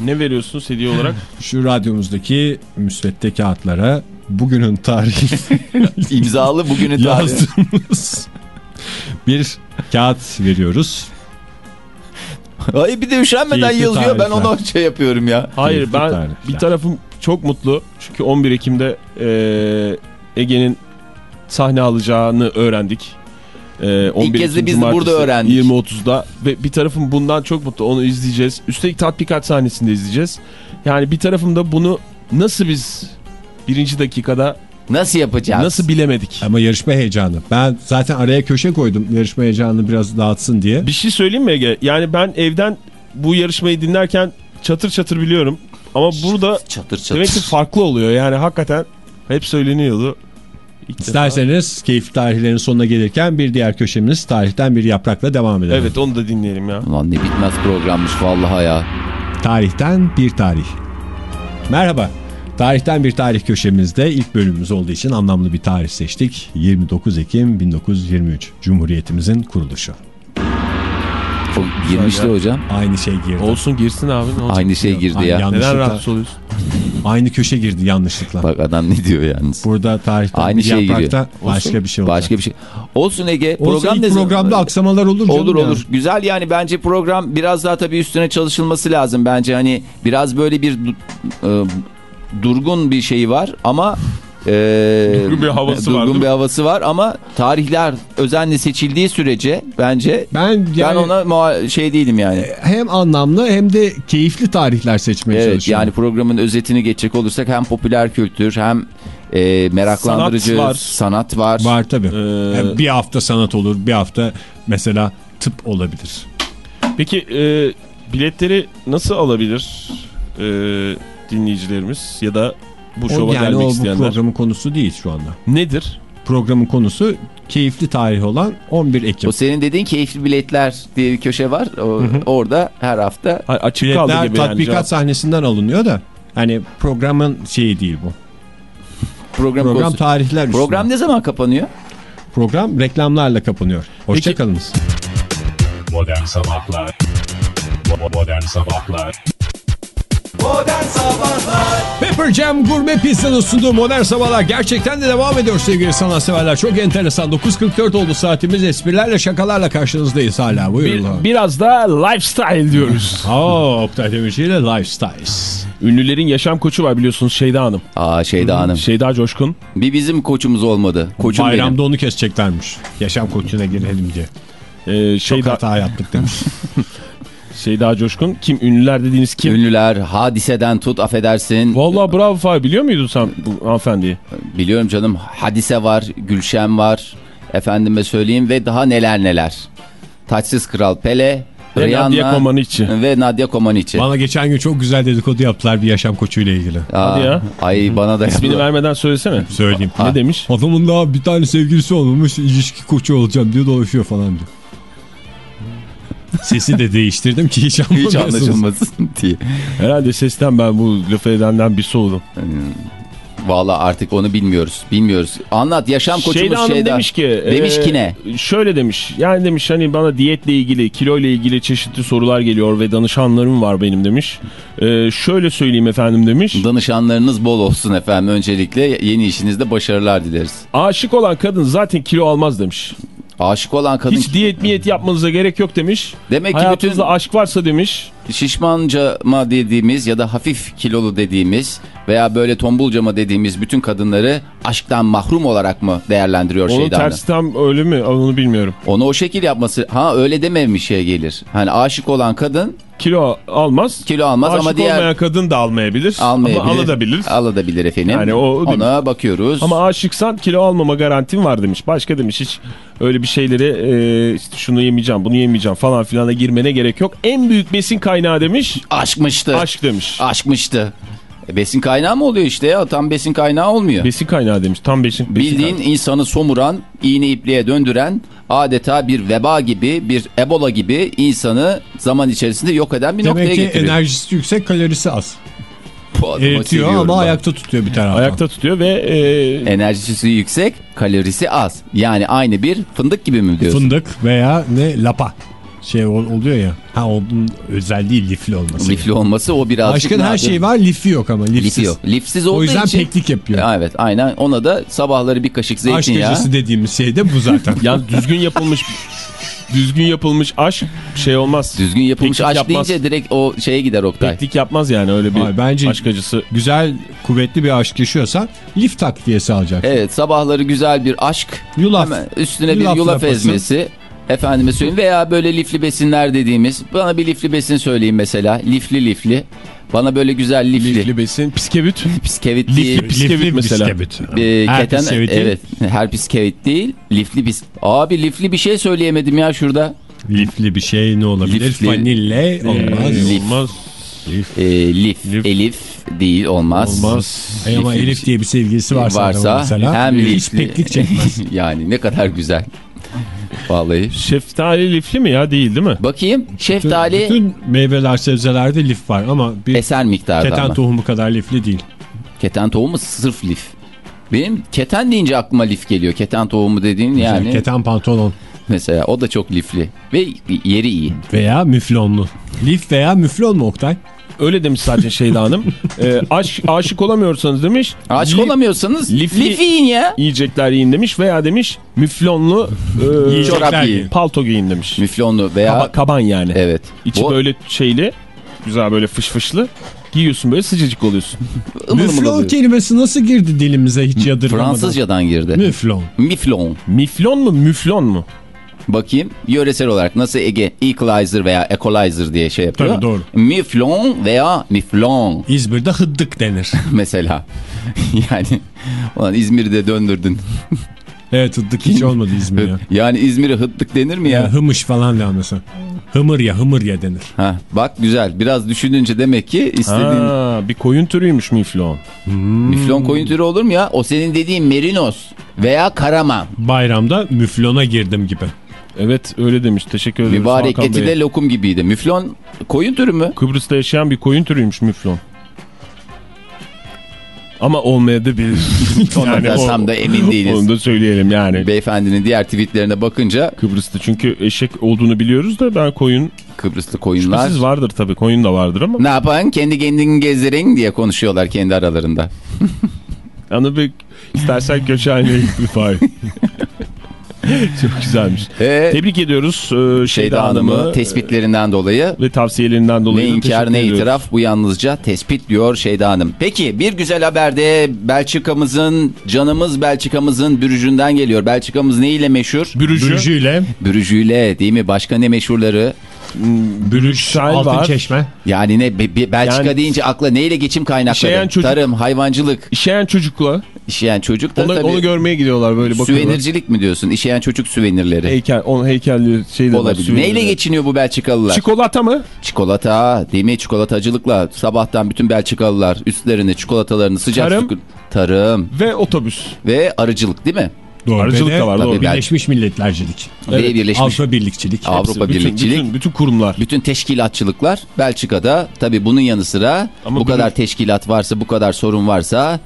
Ne veriyorsun hediye olarak? şu radyomuzdaki müsvedde kağıtlara bugünün tarihi İmzalı bugünün tarihi. yazdığımız bir kağıt veriyoruz. Ay bir de üşenmeden Keyifli yazıyor. Ben onu şey yapıyorum ya. Hayır Keyifli ben tarihler. bir tarafım çok mutlu. Çünkü 11 Ekim'de e, Ege'nin sahne alacağını öğrendik. E, 11 kez de biz de burada öğrendik. 20.30'da ve bir tarafım bundan çok mutlu. Onu izleyeceğiz. Üstelik tatbikat sahnesinde izleyeceğiz. Yani bir tarafım da bunu nasıl biz birinci dakikada Nasıl yapacağız? nasıl bilemedik? Ama yarışma heyecanı. Ben zaten araya köşe koydum yarışma heyecanını biraz dağıtsın diye. Bir şey söyleyeyim mi Ege? Yani ben evden bu yarışmayı dinlerken çatır çatır biliyorum. Ama burada Çatır çatır. demek ki farklı oluyor. Yani hakikaten hep söyleniyordu. İsterseniz keyifli tarihlerin sonuna gelirken bir diğer köşemiz tarihten bir yaprakla devam edelim. Evet onu da dinleyelim ya. Ulan ne bitmez programmış vallahi ya. Tarihten bir tarih. Merhaba. Tarihten bir tarih köşemizde ilk bölümümüz olduğu için anlamlı bir tarih seçtik. 29 Ekim 1923 Cumhuriyetimizin kuruluşu. O girmişti hocam. Aynı şey girdi. Olsun girsin abi ne olacak? Aynı şey girdi ya. yan- Neden rahatsız oluyorsun? Aynı köşe girdi yanlışlıkla. Bak adam ne diyor yalnız. Burada tarihten Aynı bir şey giriyor. başka bir şey olacak. Başka bir şey. Olsun Ege. Olsa Program ilk ne zaman- programda aksamalar olur canım Olur olur. Güzel yani bence program biraz daha tabii üstüne çalışılması lazım. Bence hani biraz böyle bir e, durgun bir şey var ama e, Durgun bir havası var, durgun bir havası var ama tarihler özenle seçildiği sürece bence Ben ben yani ona muha- şey değilim yani. hem anlamlı hem de keyifli tarihler seçmeye Evet çalışıyorum. yani programın özetini geçecek olursak hem popüler kültür hem e, meraklandırıcı Sanat var. sanat var. Var tabii. Ee, Yani bir hafta sanat olur, bir hafta mesela tıp olabilir. Peki e, biletleri nasıl alabilir e, dinleyicilerimiz ya da bu O, şova yani gelmek o bu isteyenler? programın konusu değil şu anda. Nedir? Programın konusu keyifli tarih olan 11 Ekim. O senin dediğin keyifli biletler diye bir köşe var. O, Orada her hafta Ha, açık kaldı Biletler gibi yani. tatbikat cevap. sahnesinden alınıyor da hani programın şeyi değil bu. program, Program konusu. tarihler üstüne. Program ne zaman kapanıyor? Program reklamlarla kapanıyor. Hoşçakalınız. Modern Sabahlar Bo- Modern Sabahlar Pepper Jam Gurme Pizza'nın sunduğu modern sabahlar gerçekten de devam ediyor sevgili sanatseverler. Çok enteresan. 9.44 oldu saatimiz. Esprilerle şakalarla karşınızdayız hala. Buyurun. Bir, biraz da lifestyle diyoruz. Aa, Oktay Demirci ile Lifestyles. Ünlülerin yaşam koçu var biliyorsunuz Şeyda Hanım. Aa Şeyda Hanım. Şeyda Coşkun. Bir bizim koçumuz olmadı. Koçum Bayramda benim. onu keseceklermiş. Yaşam koçuna girelim diye. Ee, Çok Şeyda, hata yaptık demiş. Şeyda Coşkun. Kim? Ünlüler dediğiniz kim? Ünlüler hadiseden tut affedersin. Vallahi bravo Fahir. Biliyor muydun sen bu hanımefendiyi? Biliyorum canım hadise var, Gülşen var. Efendime söyleyeyim ve daha neler neler. Taçsız Kral Pele, Ve Rihanna Nadia Comaneci. Ve Nadia Comaneci. Bana geçen gün çok güzel dedikodu yaptılar bir yaşam koçuyla ilgili. Aa, Hadi ya. Ay bana da İsmini vermeden söylesene. Söyleyeyim. Ne demiş? Adamın daha bir tane sevgilisi olmamış ilişki koçu olacağım diye dolaşıyor falan diyor. Sesi de değiştirdim ki hiç Hiç anlamıyorsunuz. anlaşılmasın diye. Herhalde sesten ben bu lafı edenden bir soğudum. Valla artık onu bilmiyoruz. Bilmiyoruz. Anlat yaşam koçumuz Şeyda Hanım Şeyda. demiş ki. Demiş e, ki ne? Şöyle demiş. Yani demiş hani bana diyetle ilgili, kilo ile ilgili çeşitli sorular geliyor ve danışanlarım var benim demiş. E, şöyle söyleyeyim efendim demiş. Danışanlarınız bol olsun efendim. Öncelikle yeni işinizde başarılar dileriz. Aşık olan kadın zaten kilo almaz demiş. Aşık olan kadın Hiç diyet miyet yapmanıza gerek yok demiş. Demek ki Hayatınızda bütün- aşk varsa demiş. şişmancama dediğimiz ya da hafif kilolu dediğimiz veya böyle tombulcama dediğimiz bütün kadınları aşktan mahrum olarak mı değerlendiriyor Onun Şeyda Hanım? tersi tam öyle mi? Onu bilmiyorum. Onu o şekil yapması ha öyle dememişe gelir. Hani aşık olan kadın Kilo almaz. kilo almaz Aşık ama diğer olmayan kadın da almayabilir. almayabilir. Ama alabilir. Alabilir efendim. Yani o. Ona bakıyoruz. Ama aşıksan kilo almama garantin var demiş. Başka demiş hiç öyle bir şeyleri e, işte şunu yemeyeceğim bunu yemeyeceğim falan filana girmene gerek yok. En büyük besin kaynağı demiş. Aşkmıştı. Aşk demiş. Aşkmıştı. E, besin kaynağı mı oluyor işte ya? Tam besin kaynağı olmuyor. Besin kaynağı demiş. Tam besin, besin Bildiğin kaynağı. insanı somuran, iğne ipliğe döndüren, adeta bir veba gibi, bir ebola gibi insanı zaman içerisinde yok eden bir Demek noktaya ki getiriyor. enerjisi yüksek kalorisi az. Eritiyor ama ben. ayakta tutuyor bir taraftan. Ayakta tutuyor ve e, Enerjisi yüksek, kalorisi az. Yani aynı bir fındık gibi mi diyorsun? Fındık veya ne lapa şey ol- oluyor ya. Ha onun özel değil lifli olması. Lifli olması o birazcık... Aşkın her şeyi var lifi yok ama lifsiz. Lifi yok. Lifsiz olduğu O yüzden için... peklik yapıyor. Evet aynen ona da sabahları bir kaşık Aşk zeytinyağı. gecesi dediğimiz şey de bu zaten. yani düzgün yapılmış düzgün yapılmış aşk şey olmaz. Düzgün yapılmış Peklik aşk yapmaz. deyince direkt o şeye gider Oktay. Peklik yapmaz yani öyle bir Ay, bence- aşk acısı. Güzel kuvvetli bir aşk yaşıyorsan lif takviyesi alacak. Evet sabahları güzel bir aşk. Yulaf. Hemen üstüne bir Yulaf yulaf, ezmesi. Efendime söyleyeyim veya böyle lifli besinler dediğimiz. Bana bir lifli besin söyleyin mesela. Lifli lifli. Bana böyle güzel lifli. Lifli besin, piskevit. Piskevit Lifli değil. biskevit mesela. Ee, Her keten, biskevit değil. evet. Her biskevit değil. Lifli bis. Abi lifli bir şey söyleyemedim ya şurada. Lifli bir şey ne olabilir? Lifli. Vanille olmaz. Lif. Olmaz. Ee, lif. Lif. Elif değil olmaz. Olmaz. E ama Lifli Elif diye bir sevgilisi varsa, varsa mesela hem hiç lifli. peklik çekmez. yani ne kadar güzel. Vallahi. Şeftali lifli mi ya değil değil mi? Bakayım şeftali Bütün meyveler sebzelerde lif var ama bir eser miktarda keten ama. tohumu kadar lifli değil. Keten tohumu sırf lif. Benim keten deyince aklıma lif geliyor. Keten tohumu dediğin yani Keten pantolon mesela o da çok lifli ve yeri iyi. veya müflonlu. Lif veya müflon mu Oktay? Öyle demiş zaten Şeyda Hanım. Ee, aşk, aşık olamıyorsanız demiş. Aşık lif- olamıyorsanız lifli- lif yiyin ya. Yiyecekler yiyin demiş veya demiş müflonlu e, Yiyecekler Çorap yiyin. giyin. palto giyin demiş. Müflonlu veya Kaba- kaban yani. evet. İçi Bu böyle şeyli güzel böyle fış fışlı giyiyorsun böyle sıcacık oluyorsun. Müflon kelimesi nasıl girdi dilimize hiç yadırgamadan? Fransızcadan girdi. Müflon. Miflon. Miflon mu müflon mu? Bakayım yöresel olarak nasıl Ege equalizer veya equalizer diye şey yapıyor. Tabii, doğru. Miflon veya miflon İzmir'de hıddık denir. mesela. yani ulan İzmir'de döndürdün. evet hıddık hiç olmadı İzmir'de. Yani İzmir'e hıttık denir mi ya? Ya. Hımış falan lanması. Hımır ya hımır ya denir. Ha, bak güzel. Biraz düşününce demek ki istediğin Ha, bir koyun türüymüş miflon. miflon koyun türü olur mu ya? O senin dediğin merinos veya karaman. Bayramda müflona girdim gibi. Evet öyle demiş teşekkür ederim. Mübarek Hakan eti Bey. de lokum gibiydi. Müflon koyun türü mü? Kıbrıs'ta yaşayan bir koyun türüymüş müflon. Ama. Ona da o- tam da emin değiliz. Onu da söyleyelim yani. Beyefendinin diğer tweetlerine bakınca Kıbrıs'ta çünkü eşek olduğunu biliyoruz da ben koyun Kıbrıslı koyunlar şüphesiz vardır tabii koyun da vardır ama ne yapan kendi kendini gezdirin diye konuşuyorlar kendi aralarında. Anı bir istersen göçhaneye ilgili Fahir. Çok güzelmiş. Ee, Tebrik ediyoruz e, Şeyda Şeyda Hanım'ı tespitlerinden dolayı ve tavsiyelerinden ne dolayı da inkar ne ediyoruz. itiraf bu yalnızca tespit diyor Şeyda Hanım. Peki bir güzel haberde Belçika'mızın canımız Belçika'mızın bürücünden geliyor. Belçika'mız ne ile meşhur? Bürücü, Bürücüyle Bürücüyle değil mi? Başka ne meşhurları? bürüç, Şal altın var. çeşme. Yani ne Be- Be- Belçika Yani- deyince akla neyle geçim kaynakları? Çocuk- Tarım, hayvancılık, işeyen çocukla işeyen çocuk da onu, tabii. onu görmeye gidiyorlar böyle bakıyorlar. Süvenircilik mi diyorsun? İşeyen çocuk süvenirleri. Heykel, on heykelli şey de var. Olabilir. süvenirleri. Neyle geçiniyor bu Belçikalılar? Çikolata mı? Çikolata değil mi? Çikolatacılıkla sabahtan bütün Belçikalılar üstlerine çikolatalarını sıcak Tarım. su- tarım Ve otobüs. ve arıcılık değil mi? Doğru. Arıcılık da var, doğru. Birleşmiş Milletlercilik. Ve Birleşmiş Avrupa Birlikçilik. Avrupa bütün, Birlikçilik. Bütün, bütün kurumlar. Bütün teşkilatçılıklar Belçika'da tabii bunun yanı sıra Ama bu kadar teşkilat varsa bu kadar sorun varsa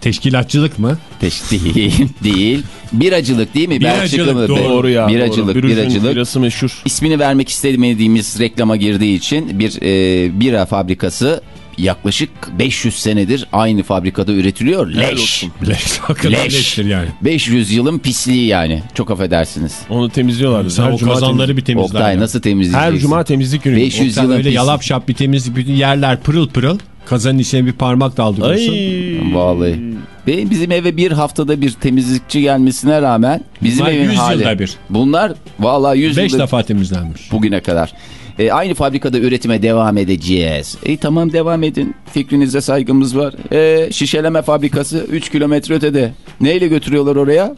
Teşkilatçılık mı? teş değil değil biracılık değil mi? Biracılık, Belçika mı? doğru. Ya. Biracılık doğru. Biracılık. Birası meşhur. İsmini vermek istemediğimiz reklama girdiği için bir e, bira fabrikası yaklaşık 500 senedir aynı fabrikada üretiliyor. Leş. Leş. Leş. leştir yani. 500 yılın pisliği yani. Çok affedersiniz. Onu temizliyorlardı. Sen o kazanları bir temizler. Oktay ya. nasıl temizleyeceksin? Her cuma temizlik günü. 500 Sen yılın öyle yalap şap bir temizlik bütün yerler pırıl pırıl. Kazanın içine bir parmak daldırıyorsun. Ay. Vallahi. Benim bizim eve bir haftada bir temizlikçi gelmesine rağmen bizim Bunlar evin 100 hali. yılda bir. Bunlar vallahi 100 Beş yılda defa temizlenmiş. bugüne kadar. E, aynı fabrikada üretime devam edeceğiz. E tamam devam edin. Fikrinize saygımız var. E, şişeleme fabrikası 3 kilometre ötede. Neyle götürüyorlar oraya?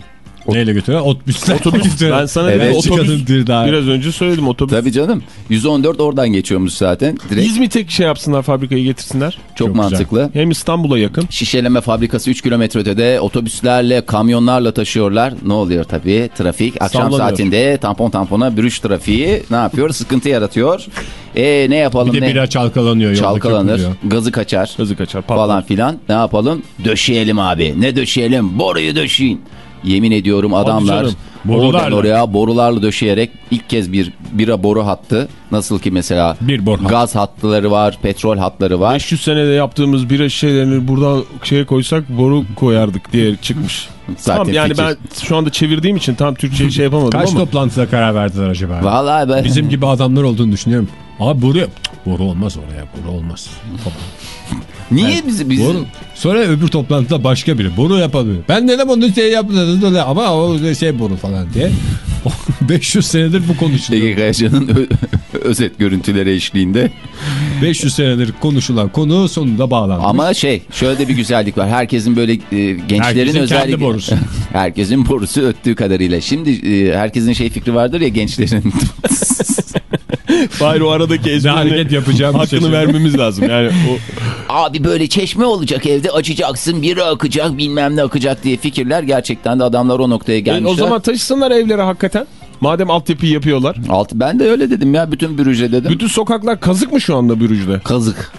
Neyle götürüyor? Otobüsler. Otobüs. Ben sana Evet. dedim, otobüs. Biraz önce söyledim otobüs. Tabii canım. 114 oradan geçiyormuş zaten. Direkt İzmit'e şey yapsınlar fabrikayı getirsinler. çok, Çok güzel. mantıklı. Hem İstanbul'a yakın. Şişeleme fabrikası 3 kilometre ötede otobüslerle, kamyonlarla taşıyorlar. Ne oluyor tabii? Trafik. Akşam Sallanıyor. saatinde tampon tampona bürüş trafiği ne yapıyor? Sıkıntı yaratıyor. E ne yapalım? Bir de ne? bira çalkalanıyor. Çalkalanır. köpürüyor. Gazı kaçar. Hızı kaçar. Patlar. falan filan. Ne yapalım? Döşeyelim abi. Ne döşeyelim? Boruyu döşeyin. Yemin ediyorum adamlar canım. oradan Borularla. oraya borularla döşeyerek ilk kez bir bira boru hattı. Nasıl ki mesela Bir boru gaz hatları var, petrol hatları var. 500 senede yaptığımız bira şişelerini buradan şeye koysak boru koyardık diye çıkmış. Zaten tamam yani fikir. ben şu anda çevirdiğim için tam Türkçe şey yapamadım Kaç ama. toplantıda karar verdiler acaba? Vallahi ben Bizim gibi adamlar olduğunu düşünüyorum. Abi boru, boru olmaz oraya. Boru olmaz. Niye bizi biz Boru. Sonra öbür toplantıda başka biri. Boru yapamıyor. Ben dedim onu şey yapmadınız öyle ama o şey boru falan diye. 500 senedir bu konuşuluyor. Ege Kayacan'ın özet görüntüleri eşliğinde. 500 senedir konuşulan konu sonunda bağlanmış. Ama şey şöyle de bir güzellik var. Herkesin böyle e, gençlerin Herkesin kendi özellikle borusu. herkesin borusu öttüğü kadarıyla. Şimdi e, herkesin şey fikri vardır ya gençlerin. Hayır o aradaki ne esprinin hareket yapacağım hakkını vermemiz lazım. Yani o Abi böyle çeşme olacak evde açacaksın biri akacak bilmem ne akacak diye fikirler gerçekten de adamlar o noktaya E, gelmişler. o zaman taşısınlar evlere hakikaten. Madem altyapıyı yapıyorlar. Altı, ben de öyle dedim ya bütün bürüje dedim. Bütün sokaklar kazık mı şu anda Bürüj'de? Kazık.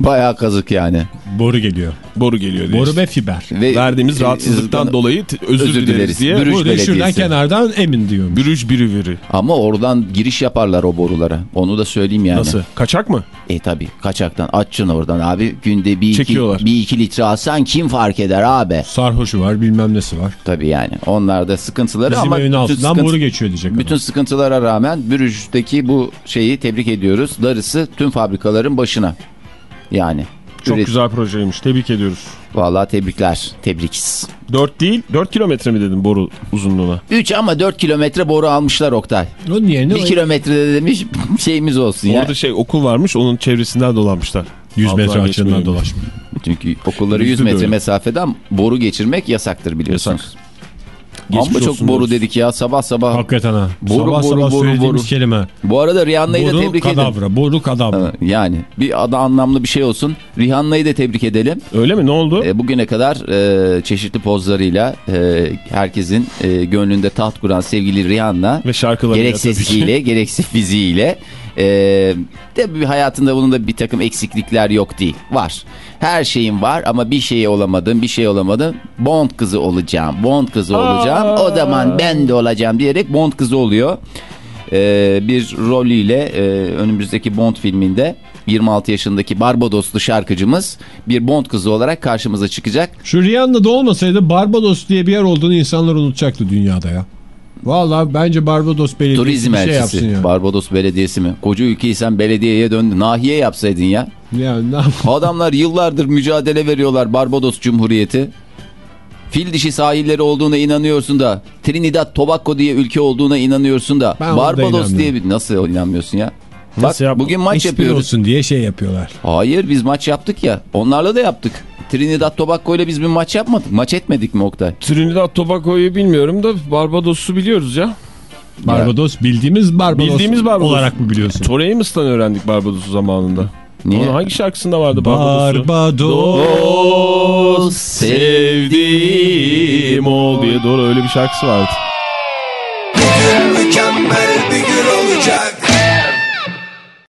Bayağı kazık yani. Boru geliyor. Boru geliyor diye. Boru ve fiber. Ve Verdiğimiz e, rahatsızlıktan e, dolayı özür, özür dileriz, dileriz. diye. Bürüj Burada şuradan Belediyesi. kenardan emin diyormuş. Bürüj biri veri. Ama oradan giriş yaparlar o borulara. Onu da söyleyeyim yani. Nasıl? Kaçak mı? E tabi kaçaktan açın oradan abi. Günde bir iki, bir iki litre alsan kim fark eder abi? Sarhoşu var bilmem nesi var. Tabi yani. Onlar da sıkıntıları Bizim ama evin bütün, altından sıkıntı- boru geçiyor diyecek bütün adam. sıkıntılara rağmen Bürüj'deki bu şeyi tebrik ediyoruz. Darısı tüm fabrikaların başına. Yani. Çok Üret- güzel projeymiş. Tebrik ediyoruz. Vallahi tebrikler. Tebrikiz. 4 değil 4 kilometre mi dedim boru uzunluğuna? 3 ama 4 kilometre boru almışlar Oktay. Onun yerine 1 kilometrede demiş şeyimiz olsun ya. Orada şey okul varmış onun çevresinden dolanmışlar. 100 metre Altından açığından dolaşmıyor. Çünkü okulları 100 Yüzde de metre mesafeden boru geçirmek yasaktır biliyorsunuz. Ama Geçmiş çok olsun boru dedik ya sabah sabah. Hakikaten ha. Boru, sabah boru, sabah boru, söylediğimiz boru. kelime. Bu arada Rihanna'yı da Boru tebrik edelim. kadavra. Boru kadavra. Yani bir adı anlamlı bir şey olsun. Rihanna'yı da tebrik edelim. Öyle mi ne oldu? E, bugüne kadar e, çeşitli pozlarıyla e, herkesin e, gönlünde taht kuran sevgili Rihanna Ve şarkılarıyla gerek sesiyle gerekse fiziğiyle e, de hayatında bunun da bir takım eksiklikler yok değil. Var. Her şeyin var ama bir şey olamadım, bir şey olamadım. Bond kızı olacağım, Bond kızı olacağım. O zaman ben de olacağım diyerek Bond kızı oluyor. E, bir rolüyle e, önümüzdeki Bond filminde 26 yaşındaki Barbadoslu şarkıcımız bir Bond kızı olarak karşımıza çıkacak. Şu Rihanna'da olmasaydı Barbados diye bir yer olduğunu insanlar unutacaktı dünyada ya. Vallahi bence Barbados Belediyesi Turizm bir şey elçisi. yapsın ya. Barbados Belediyesi mi? Koca ülkeyi sen belediyeye döndün. Nahiye yapsaydın ya. Yani ne Adamlar yıllardır mücadele veriyorlar Barbados Cumhuriyeti. Fil dişi sahilleri olduğuna inanıyorsun da Trinidad Tobago diye ülke olduğuna inanıyorsun da Ben Barbados diye bir nasıl inanmıyorsun ya? Nasıl Bak bugün maç Espri yapıyoruz. olsun diye şey yapıyorlar. Hayır biz maç yaptık ya. Onlarla da yaptık. Trinidad Tobago ile biz bir maç yapmadık. Maç etmedik mi Oktay? Trinidad Tobago'yu bilmiyorum da Barbados'u biliyoruz ya. Barbados bildiğimiz Barbados, Bildiğimiz Barbados. olarak mı biliyorsun? Torreimos'tan öğrendik Barbados'u zamanında. Niye? Onun hangi şarkısında vardı Barbados'u? Barbados sevdiğim ol diye doğru öyle bir şarkısı vardı. Bugün mükemmel bir gün olacak.